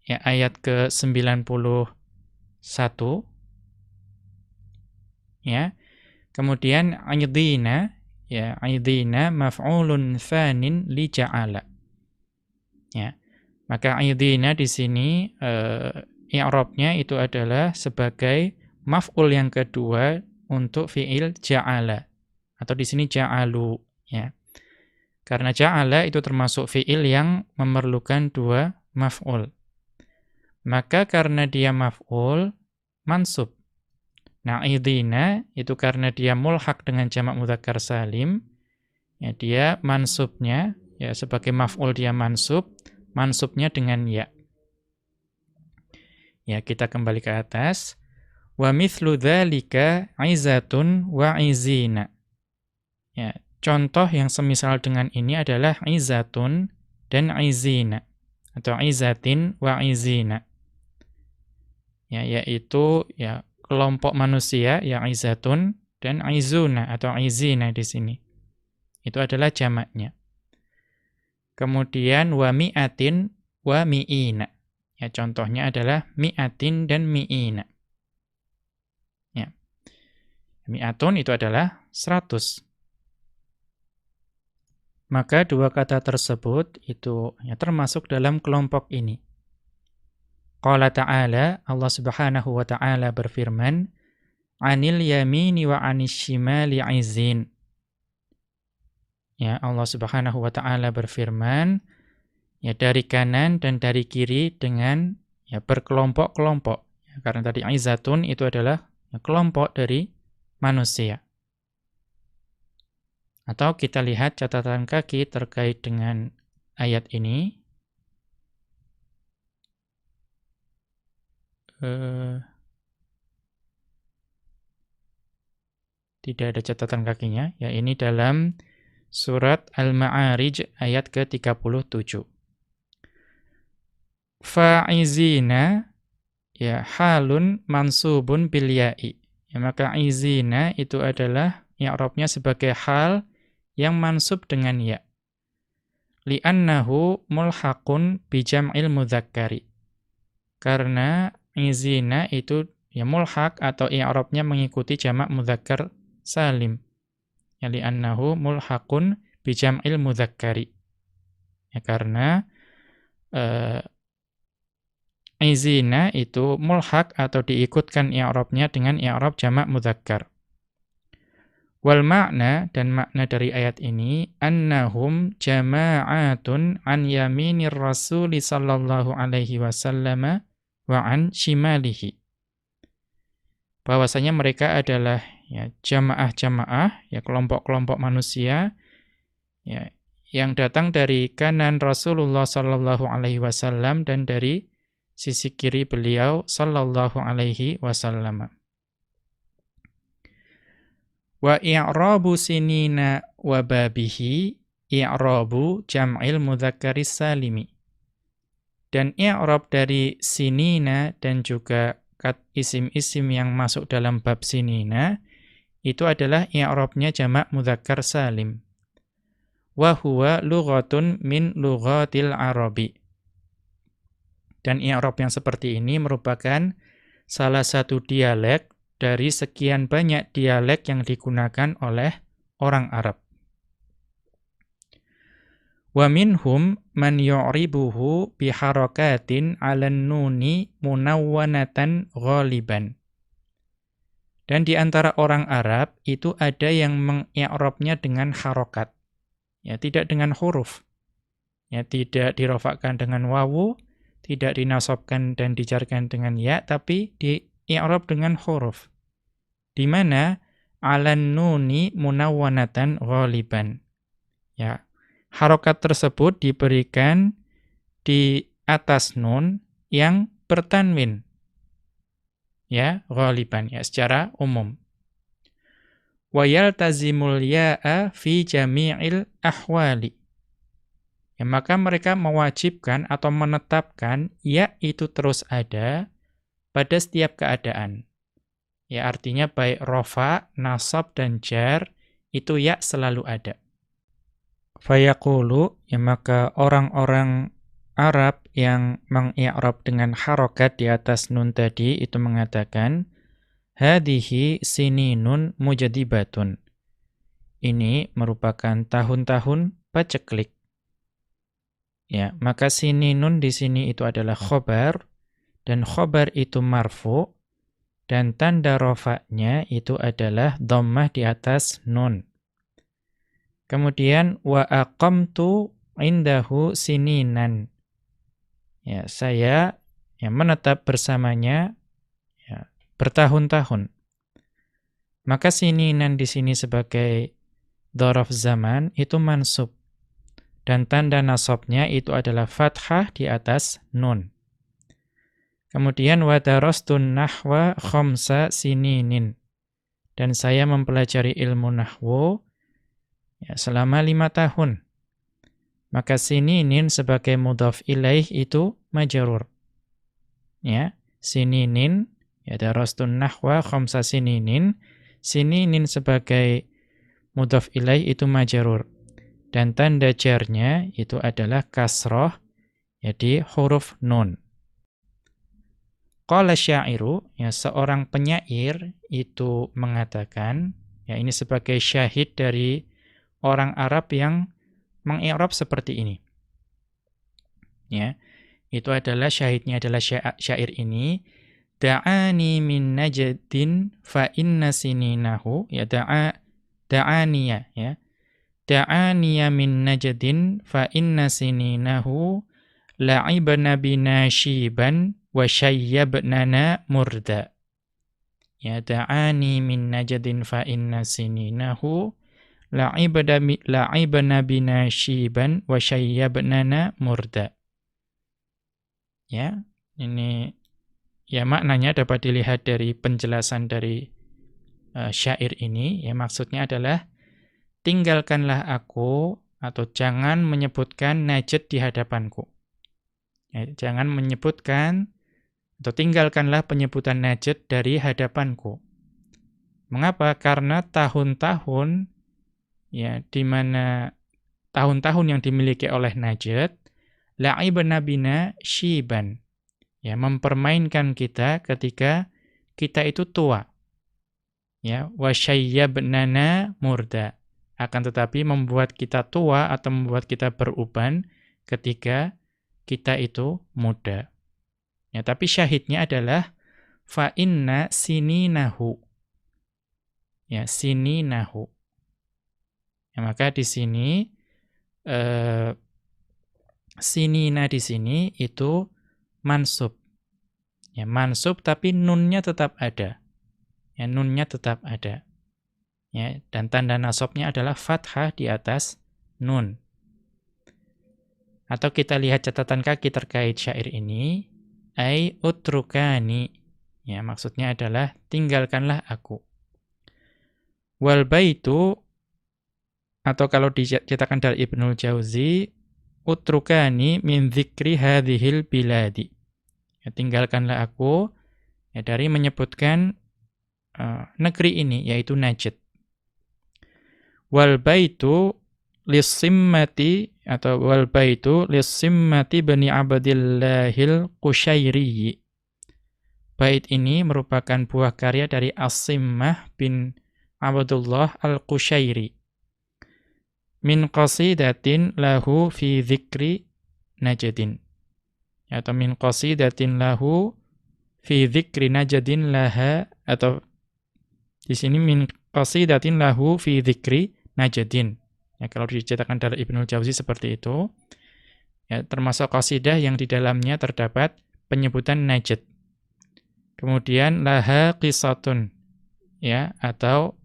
ya, ayat ke-91. Ya. Kemudian aidina, ya, aidina maf'ulun fanin li ja'ala. Ya. Maka aidina di sini uh, i'rabnya itu adalah sebagai maf'ul yang kedua untuk fiil ja'ala atau di sini ja'alu ya. Karena ja'ala itu termasuk fiil yang memerlukan dua maf'ul. Maka karena dia maf'ul mansub. Nah, idina itu karena dia mulhak dengan jamak mudzakkar salim, ya dia mansubnya ya sebagai maf'ul dia mansub, mansubnya dengan ya. Ya, kita kembali ke atas. Wa mithlu dzalika izatun wa izina. Ya, contoh yang semisal dengan ini adalah izatun dan izina atau izatin wa izina. Ya, yaitu ya kelompok manusia yang izatun dan izuna atau izina di sini. Itu adalah jamaknya. Kemudian wa mi'atin wa mi'ina. Ya, contohnya adalah mi'atin dan mi'ina. Mi'atun itu adalah 100. Maka dua kata tersebut itu ya, termasuk dalam kelompok ini. Qala ta'ala, Allah subhanahu wa ta'ala berfirman, Anil yamini wa anis shimali izin. Ya, Allah subhanahu wa ta'ala berfirman, ya dari kanan dan dari kiri dengan ya berkelompok-kelompok. Ya, karena tadi izatun itu adalah ya, kelompok dari manusia. Atau kita lihat catatan kaki terkait dengan ayat ini. Uh, tidak ada catatan kakinya. Ya, ini dalam surat Al-Ma'arij ayat ke-37. Fa'izina ya halun mansubun bil ya'i. Ya, maka izina itu adalah i'rabnya sebagai hal yang mansub dengan ya. Li'annahu mulhaqun bijam'il mudzakkari. Karena izina itu ya mulhaq atau i'rabnya mengikuti jamak mudzakkar salim. Ya li'annahu mulhaqun bijam'il mudzakkari. Ya karena uh, izina itu mulhak atau diikutkan i'rabnya dengan i'rab jamak mudzakkar. Wal makna dan makna dari ayat ini annahum jama'atun an yaminir rasul sallallahu alaihi wasallam wa an shimalihi. Bahwasanya mereka adalah ya jamaah-jamaah ya kelompok-kelompok manusia ya yang datang dari kanan Rasulullah sallallahu alaihi wasallam dan dari sisi kiri beliau sallallahu alaihi wasallam. Wa i'rabu sinina wa babihi i'rabu jam'il mudzakkaris salimi. Dan i'rab dari sinina dan juga kat isim-isim yang masuk dalam bab sinina itu adalah i'rabnya jamak mudzakkar salim. Wa huwa lughatun min lughatil arabi. Dan i'rab yang seperti ini merupakan salah satu dialek dari sekian banyak dialek yang digunakan oleh orang Arab. Wa minhum man yu'ribuhu biharakatin 'alan nuni munawwanatan ghaliban. Dan di antara orang Arab itu ada yang mengi'rabnya dengan harokat. Ya, tidak dengan huruf. Ya, tidak dirofakkan dengan wawu, tidak dinasobkan dan dijarkan dengan ya, tapi di i'rab dengan huruf. Di mana 'alan nuni munawwanatan ghaliban. Ya, harokat tersebut diberikan di atas nun yang bertanwin. Ya, ghaliban ya secara umum. Wa yaltazimul ya'a fi jami'il ahwali. Ya, maka mereka mewajibkan atau menetapkan ya itu terus ada pada setiap keadaan. Ya, artinya baik rofa, nasab, dan jar, itu ya selalu ada. Fayaqulu, ya maka orang-orang Arab yang mengi'rab dengan harokat di atas nun tadi itu mengatakan hadihi sininun mujadibatun. Ini merupakan tahun-tahun paceklik. Ya, maka sininun di sini itu adalah khobar dan khobar itu marfu dan tanda rofaknya itu adalah dhammah di atas nun. Kemudian wa aqamtu indahu sininan. Ya, saya ya menetap bersamanya ya, bertahun-tahun. Maka sininan di sini sebagai dhorof zaman itu mansub. Dan tanda nasabnya itu adalah fathah di atas nun. Kemudian wadarostun nahwa khamsa sininin. Dan saya mempelajari ilmu nahwu ya, selama lima tahun. Maka sininin sebagai mudhaf ilaih itu majarur. Ya, sininin ya darastun nahwa khamsa sininin. Sininin sebagai mudhaf ilaih itu majarur. Dan tanda jarnya itu adalah kasroh, jadi huruf nun. Qala syairu, ya seorang penyair itu mengatakan, ya ini sebagai syahid dari orang Arab yang mengi'rab seperti ini. Ya. Itu adalah syahidnya adalah syair ini da'ani min najdin fa inna sininahu ya da'a da'aniya ya da'aniya min najdin fa inna sininahu la'ibna bina shiban wa syayyabnana murda ya da'ani min najdin fa inna sininahu la'ibna bina syiban wa syayyabnana murda. Ya, ini ya maknanya dapat dilihat dari penjelasan dari uh, syair ini. Ya maksudnya adalah tinggalkanlah aku atau jangan menyebutkan najat di hadapanku. Ya, jangan menyebutkan atau tinggalkanlah penyebutan najat dari hadapanku. Mengapa? Karena tahun-tahun ya di mana tahun-tahun yang dimiliki oleh Najd la'ibna bina syiban ya mempermainkan kita ketika kita itu tua. Ya wasyayyabnana murda. Akan tetapi membuat kita tua atau membuat kita beruban ketika kita itu muda. Ya tapi syahidnya adalah fa inna sininahu. Ya sininahu Ya, maka di sini eh, sinina di sini itu mansub. Ya, mansub tapi nunnya tetap ada. Ya, nunnya tetap ada. Ya, dan tanda nasabnya adalah fathah di atas nun. Atau kita lihat catatan kaki terkait syair ini, ai utrukani. Ya, maksudnya adalah tinggalkanlah aku. Wal baitu atau kalau dicetakan dari Ibnul Jauzi, utrukani min dzikri hadhil biladi. Ya, tinggalkanlah aku ya, dari menyebutkan uh, negeri ini, yaitu Najd. Wal baitu lissimmati atau wal baitu lissimmati bani abdillahil qusyairi. Bait ini merupakan buah karya dari As-Simmah bin Abdullah al-Qusyairi. Min qasidatin lahu fi dzikri Najdin. Atau min qasidatin lahu fi dzikri Najdin laha atau di sini min qasidatin lahu fi dzikri Najdin. Ya, kalau diceritakan dari Ibnu Jauzi seperti itu, ya, termasuk qasidah yang di dalamnya terdapat penyebutan Najd. Kemudian laha qisatun ya atau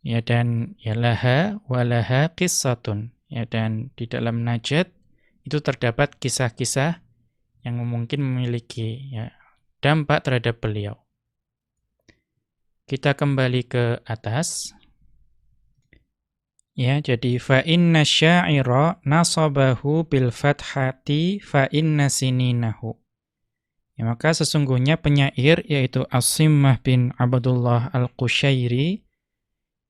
ya dan ya laha walaha qissatun ya dan di dalam Najd itu terdapat kisah-kisah yang mungkin memiliki ya dampak terhadap beliau. Kita kembali ke atas. Ya, jadi fa inna syaira nasabahu bil fathati fa inna sininahu. Ya, maka sesungguhnya penyair yaitu As-Simmah bin Abdullah Al-Qushairi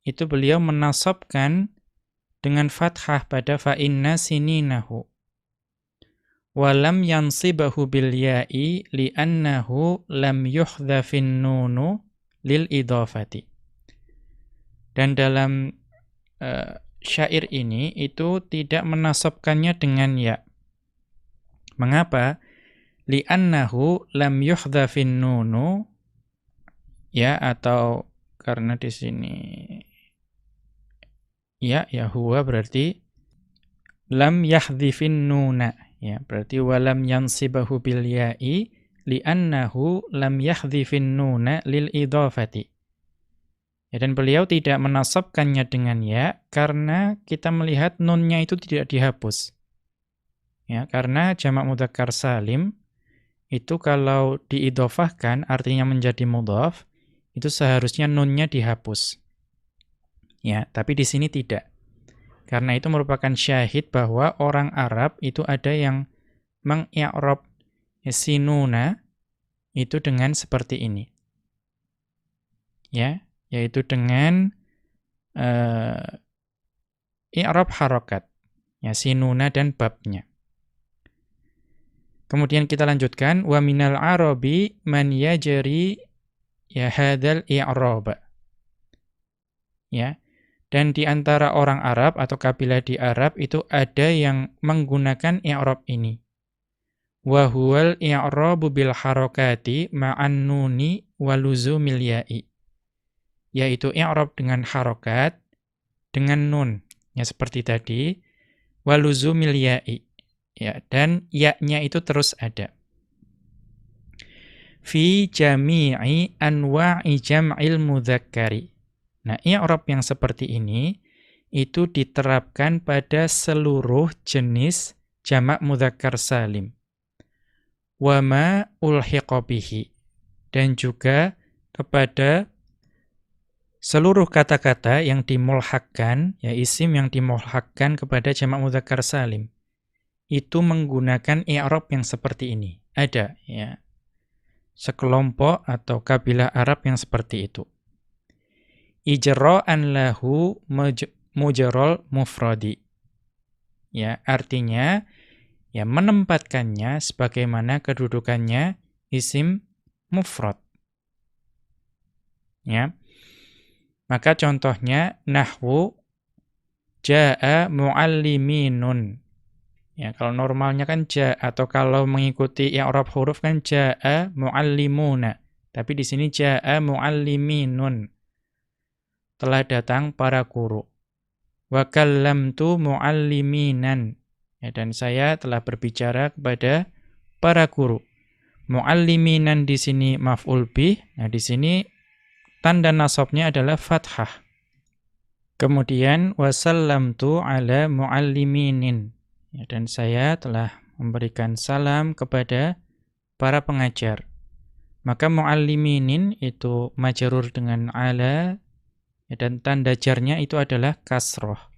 itu beliau menasabkan dengan fathah pada fa inna sininahu. Walam yansibahu bil ya'i li'annahu lam yuhdhafin nunu lil idhafati. Dan dalam uh, syair ini itu tidak menasabkannya dengan ya. Mengapa? li'annahu lam yuhdhafin nunu ya atau karena di sini ya ya huwa berarti lam yahdhifin nuna. Ya berarti walam yansibahu bil ya'i li'annahu lam yahdhifin nuna lil idhafati. Ya dan beliau tidak menasabkannya dengan ya karena kita melihat nunnya itu tidak dihapus. Ya karena jamak mudzakkar salim itu kalau diidofahkan artinya menjadi mudhaf, itu seharusnya nunnya dihapus. Ya, tapi di sini tidak. Karena itu merupakan syahid bahwa orang Arab itu ada yang mengi'rab sinuna itu dengan seperti ini. Ya, yaitu dengan uh, i'rab harokat. Ya, sinuna dan babnya. Kemudian kita lanjutkan wa minal arabi man yajri ya hadzal i'rab. Ya. Dan di antara orang Arab atau kabilah di Arab itu ada yang menggunakan i'rab ini. Wa huwal i'rabu bil harakati ma'an nuni wa luzumil ya'i. Yaitu i'rab dengan harokat dengan nun. Ya seperti tadi. Wa luzumil ya'i ya dan ya-nya itu terus ada fi jami'i anwa'i jam'il mudzakkari nah i'rab yang seperti ini itu diterapkan pada seluruh jenis jamak mudzakkar salim wa ma dan juga kepada seluruh kata-kata yang dimulhakkan ya isim yang dimulhakkan kepada jamak mudzakkar salim itu menggunakan i'rab yang seperti ini. Ada ya. Sekelompok atau kabilah Arab yang seperti itu. Ijra'an lahu mujarrol mufradi. Ya, artinya ya menempatkannya sebagaimana kedudukannya isim mufrad. Ya. Maka contohnya nahwu jaa mualliminun Ya, kalau normalnya kan ja atau kalau mengikuti yang Arab huruf kan jaa muallimuna. Tapi di sini jaa mualliminun. Telah datang para guru. Wa kallamtu mualliminan. Ya, dan saya telah berbicara kepada para guru. Mualliminan di sini maf'ul bih. Nah, di sini tanda nasabnya adalah fathah. Kemudian wasallamtu ala mualliminin. Ya, dan saya telah memberikan salam kepada para pengajar. Maka mualliminin itu majarur dengan ala ya, dan tanda jarnya itu adalah kasroh.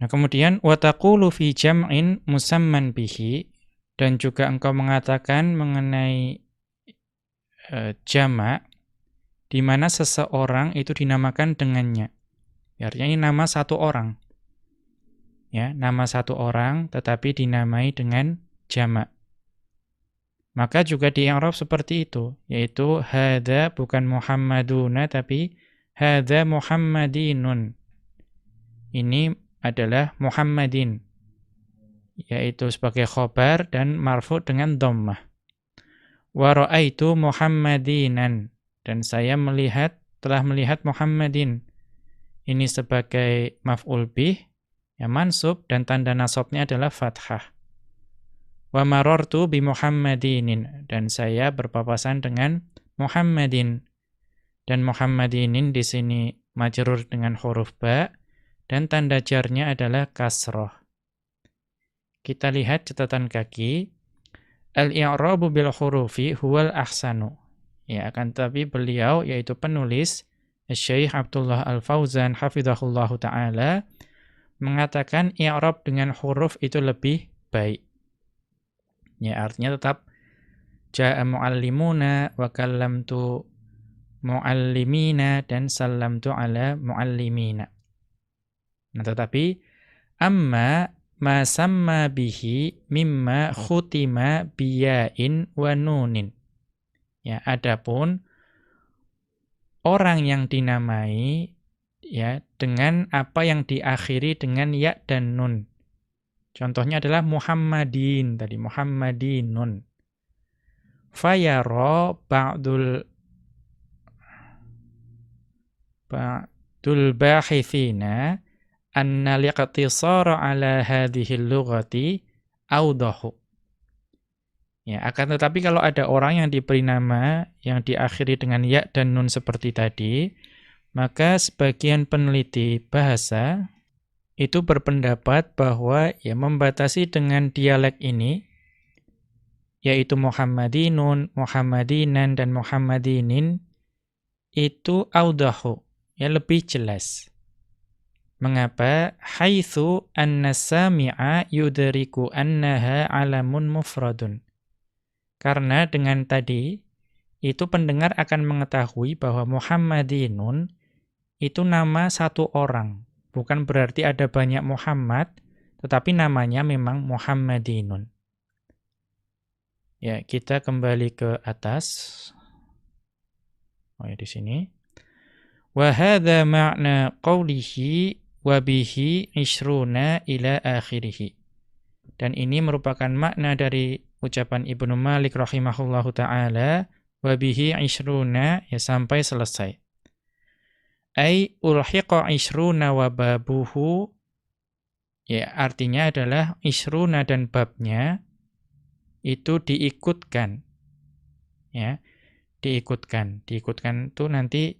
Nah, kemudian wataqulu fi jam'in musamman bihi dan juga engkau mengatakan mengenai e, jamak di mana seseorang itu dinamakan dengannya. Ya, artinya ini nama satu orang. Ya, nama satu orang tetapi dinamai dengan jamak. Maka juga di Arab seperti itu, yaitu hada bukan Muhammaduna tapi hada Muhammadinun. Ini adalah Muhammadin yaitu sebagai khobar dan marfu dengan dhammah. Wa raaitu Muhammadinan dan saya melihat telah melihat Muhammadin. Ini sebagai maf'ul bih ya mansub dan tanda nasabnya adalah fathah. Wa marartu bi Muhammadinin dan saya berpapasan dengan Muhammadin. Dan Muhammadinin di sini majrur dengan huruf ba dan tanda jarnya adalah kasroh. Kita lihat catatan kaki. Al-i'rabu bil hurufi huwal ahsanu. Ya, akan tapi beliau yaitu penulis Syekh Abdullah Al-Fauzan hafizahullahu taala mengatakan i'rab dengan huruf itu lebih baik. Ya, artinya tetap ja'a muallimuna wa kallamtu muallimina dan sallamtu ala muallimina. Nah, tetapi amma ma samma bihi mimma khutima biyain wa nunin. Ya, adapun orang yang dinamai ya dengan apa yang diakhiri dengan ya dan nun. Contohnya adalah Muhammadin tadi Muhammadinun. Fayara ba'dul ba'dul bahithina anna liqtisara ala hadhihi lughati awdahu. Ya, akan tetapi kalau ada orang yang diberi nama yang diakhiri dengan ya dan nun seperti tadi, maka sebagian peneliti bahasa itu berpendapat bahwa ya membatasi dengan dialek ini yaitu Muhammadinun, Muhammadinan dan Muhammadinin itu audahu, ya lebih jelas. Mengapa? Haitsu anna sami'a yudriku annaha alamun mufradun. Karena dengan tadi, itu pendengar akan mengetahui bahwa Muhammadinun itu nama satu orang. Bukan berarti ada banyak Muhammad, tetapi namanya memang Muhammadinun. Ya, kita kembali ke atas. Oh ya, di sini. Wa ma'na qawlihi wabihi isruna ila akhirih. Dan ini merupakan makna dari ucapan Ibnu Malik rahimahullahu taala wabihi isruna ya sampai selesai. Ai ulhiqa isruna wa babuhu ya artinya adalah isruna dan babnya itu diikutkan. Ya, diikutkan. Diikutkan itu nanti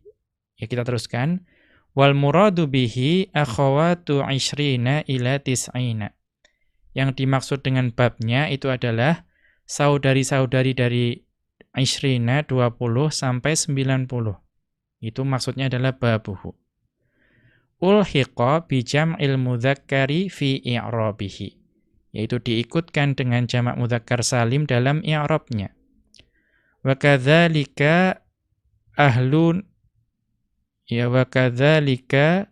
ya kita teruskan Wal muradu bihi akhawatu ishrina ila tis'ina. Yang dimaksud dengan babnya itu adalah saudari-saudari dari ishrina 20 sampai 90. Itu maksudnya adalah babuhu. Ulhiqa bijam'il mudzakkari fi i'rabihi. Yaitu diikutkan dengan jamak mudzakkar salim dalam i'rabnya. Wa kadzalika ahlun Ya wa kadzalika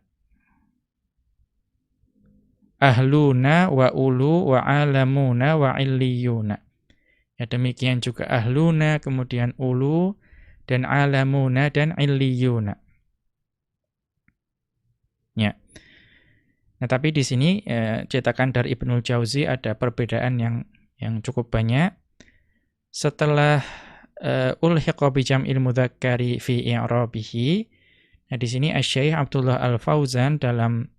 ahluna wa ulu wa alamuna wa illiyuna. Ya demikian juga ahluna kemudian ulu dan alamuna dan illiyuna. Ya. Nah, tapi di sini eh, cetakan dari Ibnul Jauzi ada perbedaan yang yang cukup banyak. Setelah uh, ulhiqa bi jam'il mudzakkari fi i'rabihi Nah, di sini Asy-Syaikh Abdullah Al-Fauzan dalam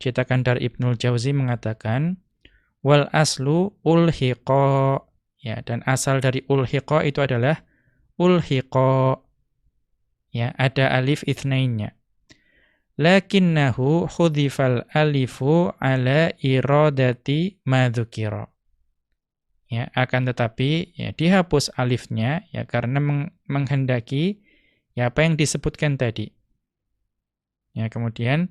cetakan dari Ibnul Jauzi mengatakan wal aslu ulhiqa ya dan asal dari ulhiqa itu adalah ulhiqa. Ya ada alif itsnainnya. Lakinnahu khudhifal alifu ala iradati madzukira ya akan tetapi ya dihapus alifnya ya karena meng menghendaki ya apa yang disebutkan tadi. Ya, kemudian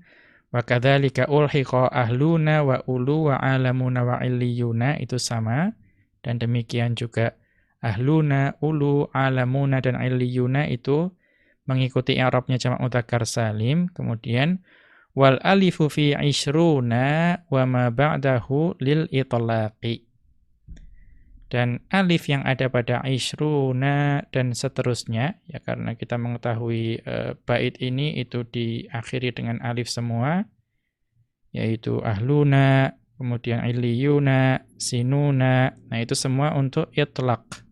Wa kadzalika ulhiqa ahluna wa ulu wa alamuna wa illiyuna itu sama. Dan demikian juga ahluna, ulu, alamuna dan illiyuna itu mengikuti i'rabnya jamak mudzakkar salim. Kemudian wal alifu fi ishruna wa ma ba'dahu lil itlaqi. Dan alif yang ada pada ishruna dan seterusnya, ya karena kita mengetahui e, bait ini itu diakhiri dengan alif semua, yaitu ahluna, kemudian iliyuna, sinuna, nah itu semua untuk itlaq.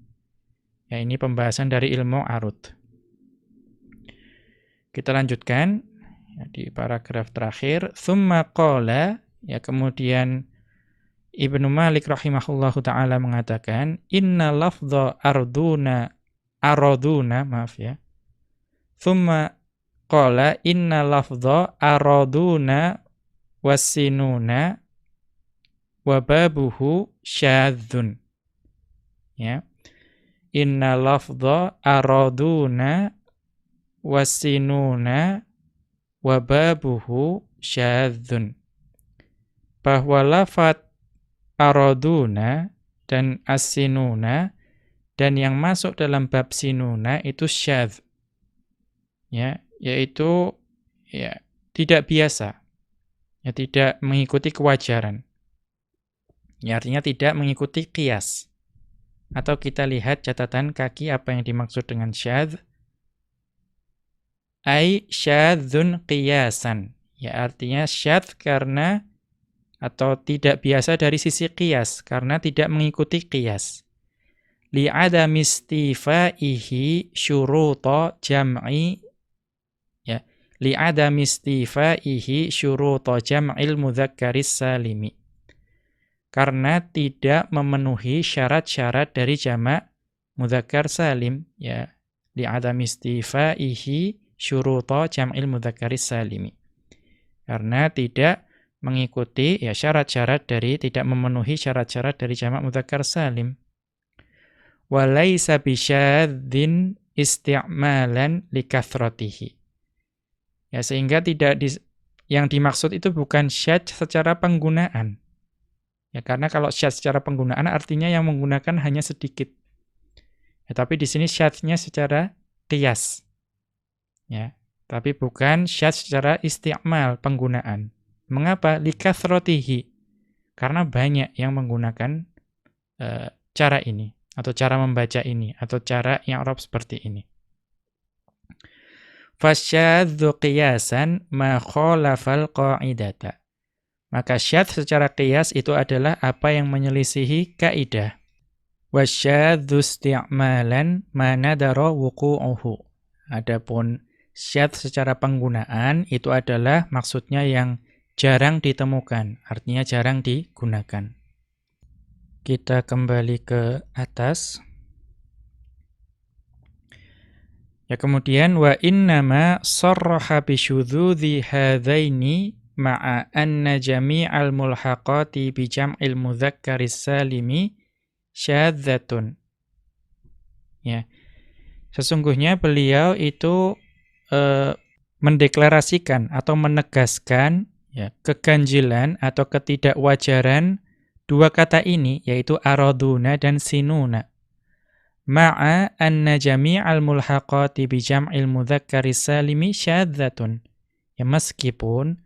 Ya ini pembahasan dari ilmu arut. Kita lanjutkan ya, di paragraf terakhir, thumma qala, ya kemudian Ibnu Malik rahimahullahu taala mengatakan inna lafdha arduna araduna maaf ya. Thumma qala inna lafdha araduna wasinuna wababuhu syadzun. Ya. Inna lafdha araduna wasinuna wababuhu syadzun. Bahwa lafat araduna dan asinuna dan yang masuk dalam bab sinuna itu syadz. Ya, yaitu ya tidak biasa. Ya tidak mengikuti kewajaran. Ya artinya tidak mengikuti kias. Atau kita lihat catatan kaki apa yang dimaksud dengan syadz. Ai syadzun qiyasan. Ya artinya syadz karena atau tidak biasa dari sisi qiyas karena tidak mengikuti qiyas. Li'adami istifaihi syuruta jam'i ya, li'adami istifaihi syuruta jam'il mudzakkaris salimi. Karena tidak memenuhi syarat-syarat dari jamak mudzakkar salim ya, li'adami istifaihi syuruta jam'il mudzakkaris salimi. Karena tidak mengikuti ya syarat-syarat dari tidak memenuhi syarat-syarat dari jamak mudzakkar salim. Walaisa bisyadzin isti'malan likathratihi. Ya sehingga tidak di, yang dimaksud itu bukan syad secara penggunaan. Ya karena kalau syad secara penggunaan artinya yang menggunakan hanya sedikit. Ya tapi di sini syadnya secara qiyas. Ya, tapi bukan syad secara isti'mal penggunaan. Mengapa? Likasrotihi. Karena banyak yang menggunakan uh, cara ini. Atau cara membaca ini. Atau cara yang Arab seperti ini. Fasyadzu qiyasan ma khalafal qa'idata. Maka syadz secara qiyas itu adalah apa yang menyelisihi kaidah. Wasyadzu isti'malan ma nadara wuqu'uhu. Adapun syadz secara penggunaan itu adalah maksudnya yang jarang ditemukan, artinya jarang digunakan. Kita kembali ke atas. Ya kemudian wa innama sarraha bisyudzudzi hadzaini ma'a anna jami'al mulhaqati bi jam'il mudzakkaris salimi syadzatun. Ya. Sesungguhnya beliau itu e, mendeklarasikan atau menegaskan ya, keganjilan atau ketidakwajaran dua kata ini yaitu araduna dan sinuna. Ma'a anna jami'al mulhaqati bi jam'il mudzakkari salimi syadzatun. Ya meskipun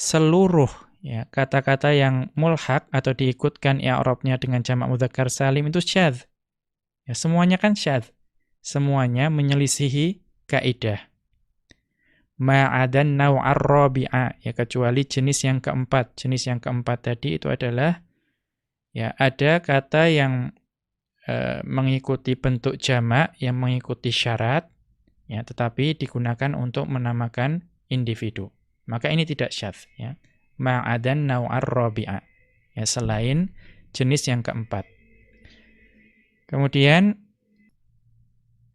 seluruh ya kata-kata yang mulhaq atau diikutkan i'rabnya dengan jamak mudzakkar salim itu syadz. Ya semuanya kan syadz. Semuanya menyelisihi kaidah ma'adan naw'ar rabi'a ya kecuali jenis yang keempat. Jenis yang keempat tadi itu adalah ya ada kata yang e, mengikuti bentuk jamak yang mengikuti syarat ya tetapi digunakan untuk menamakan individu. Maka ini tidak syadz ya. Ma'adan naw'ar rabi'a. Ya selain jenis yang keempat. Kemudian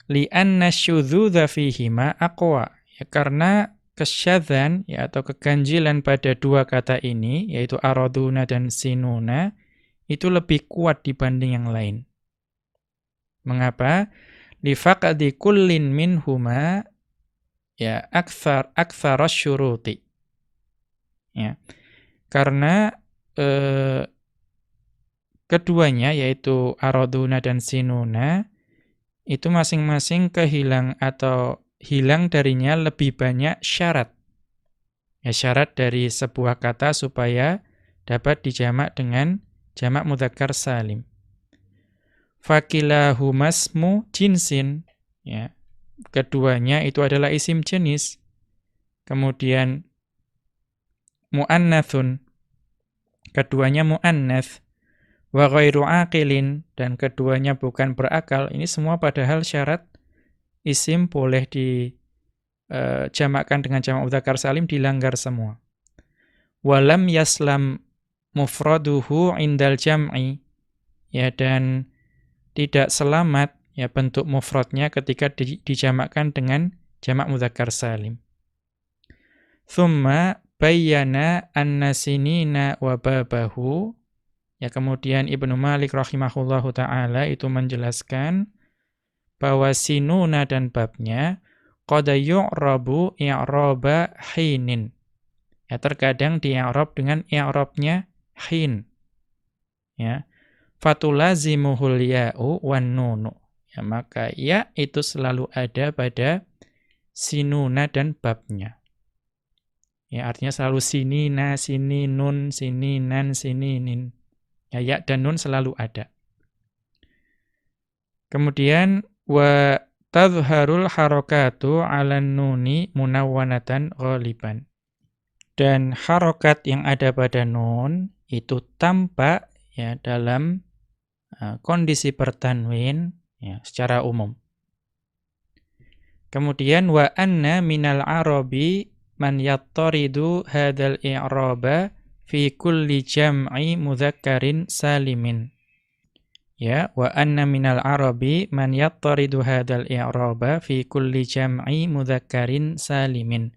li'anna syudzudza fihima aqwa Ya, karena kesyadzan ya atau keganjilan pada dua kata ini yaitu araduna dan sinuna itu lebih kuat dibanding yang lain. Mengapa? Lifaqadi kullin huma ya akthar syuruti. Ya. Karena eh, keduanya yaitu aroduna dan sinuna itu masing-masing kehilang atau hilang darinya lebih banyak syarat. Ya, syarat dari sebuah kata supaya dapat dijamak dengan jamak mudzakkar salim. Fakilahumasmu jinsin, ya. Keduanya itu adalah isim jenis. Kemudian muannathun. Keduanya muannath. Wa ghairu aqilin. Dan keduanya bukan berakal. Ini semua padahal syarat isim boleh dijamakkan uh, dengan jamak mudzakkar salim dilanggar semua. Walam yaslam mufraduhu indal jam'i. Ya dan tidak selamat ya bentuk mufradnya ketika di, dijamakkan dengan jamak mudzakkar salim. Thumma bayyana anna sinina wa babahu Ya kemudian Ibnu Malik rahimahullahu taala itu menjelaskan bahwa sinuna dan babnya qad yu'rabu i'raba hinin. Ya terkadang di-i'rab dengan i'rabnya hin. Ya. Fatulazimuhul ya'u wan nunu. Ya maka ya itu selalu ada pada sinuna dan babnya. Ya artinya selalu sini na sini nun sini nan sini nin. Ya, ya dan nun selalu ada. Kemudian wa tadhharul harakatu 'alan nuni munawwanatan ghaliban. Dan harokat yang ada pada nun itu tampak ya dalam uh, kondisi pertanwin ya secara umum. Kemudian wa anna minal arabi man yattaridu hadzal i'raba fi kulli jam'i mudzakkarin salimin. Ya, wa anna minal arabi man yattaridu hadzal i'raba fi kulli jam'i mudzakkarin salimin.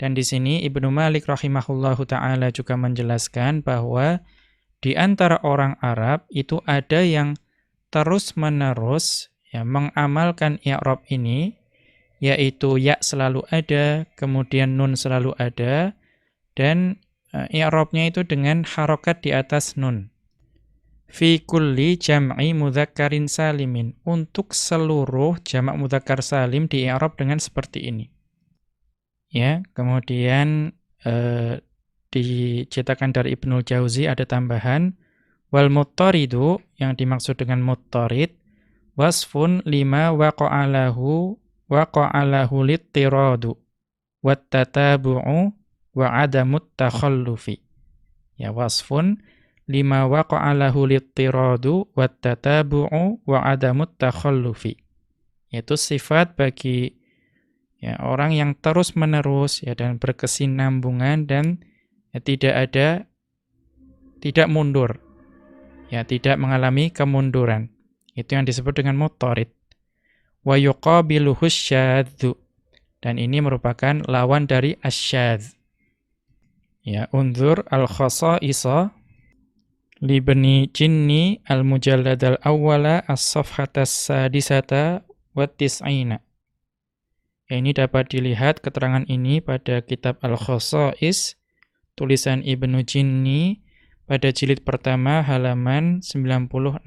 Dan di sini Ibnu Malik rahimahullahu taala juga menjelaskan bahwa di antara orang Arab itu ada yang terus-menerus ya mengamalkan i'rab ini yaitu ya selalu ada, kemudian nun selalu ada dan uh, i'rabnya itu dengan harokat di atas nun. Fi kulli jam'i mudzakkarin salimin. Untuk seluruh jamak mudzakkar salim di i'rab dengan seperti ini. Ya, kemudian uh, dicetakan dari Ibnu Jauzi ada tambahan wal muttaridu yang dimaksud dengan muttarid wasfun lima waqa'alahu waqa'alahu littiradu wat tatabu'u wa adamut takhallufi. Ya wasfun lima waqa'a lahu littiradu wat tatabu'u wa adamut takhallufi. Yaitu sifat bagi ya orang yang terus-menerus ya dan berkesinambungan dan ya, tidak ada tidak mundur. Ya, tidak mengalami kemunduran. Itu yang disebut dengan mutorid. Wa yuqabiluhu syadzu. Dan ini merupakan lawan dari asyadz. Ya, unzur al-khasa'isa li bani jinni al-mujallad al-awwala as-safhatas sadisata wa tis'ina. Ya, ini dapat dilihat keterangan ini pada kitab Al-Khasa'is tulisan Ibnu Jinni pada jilid pertama halaman 96.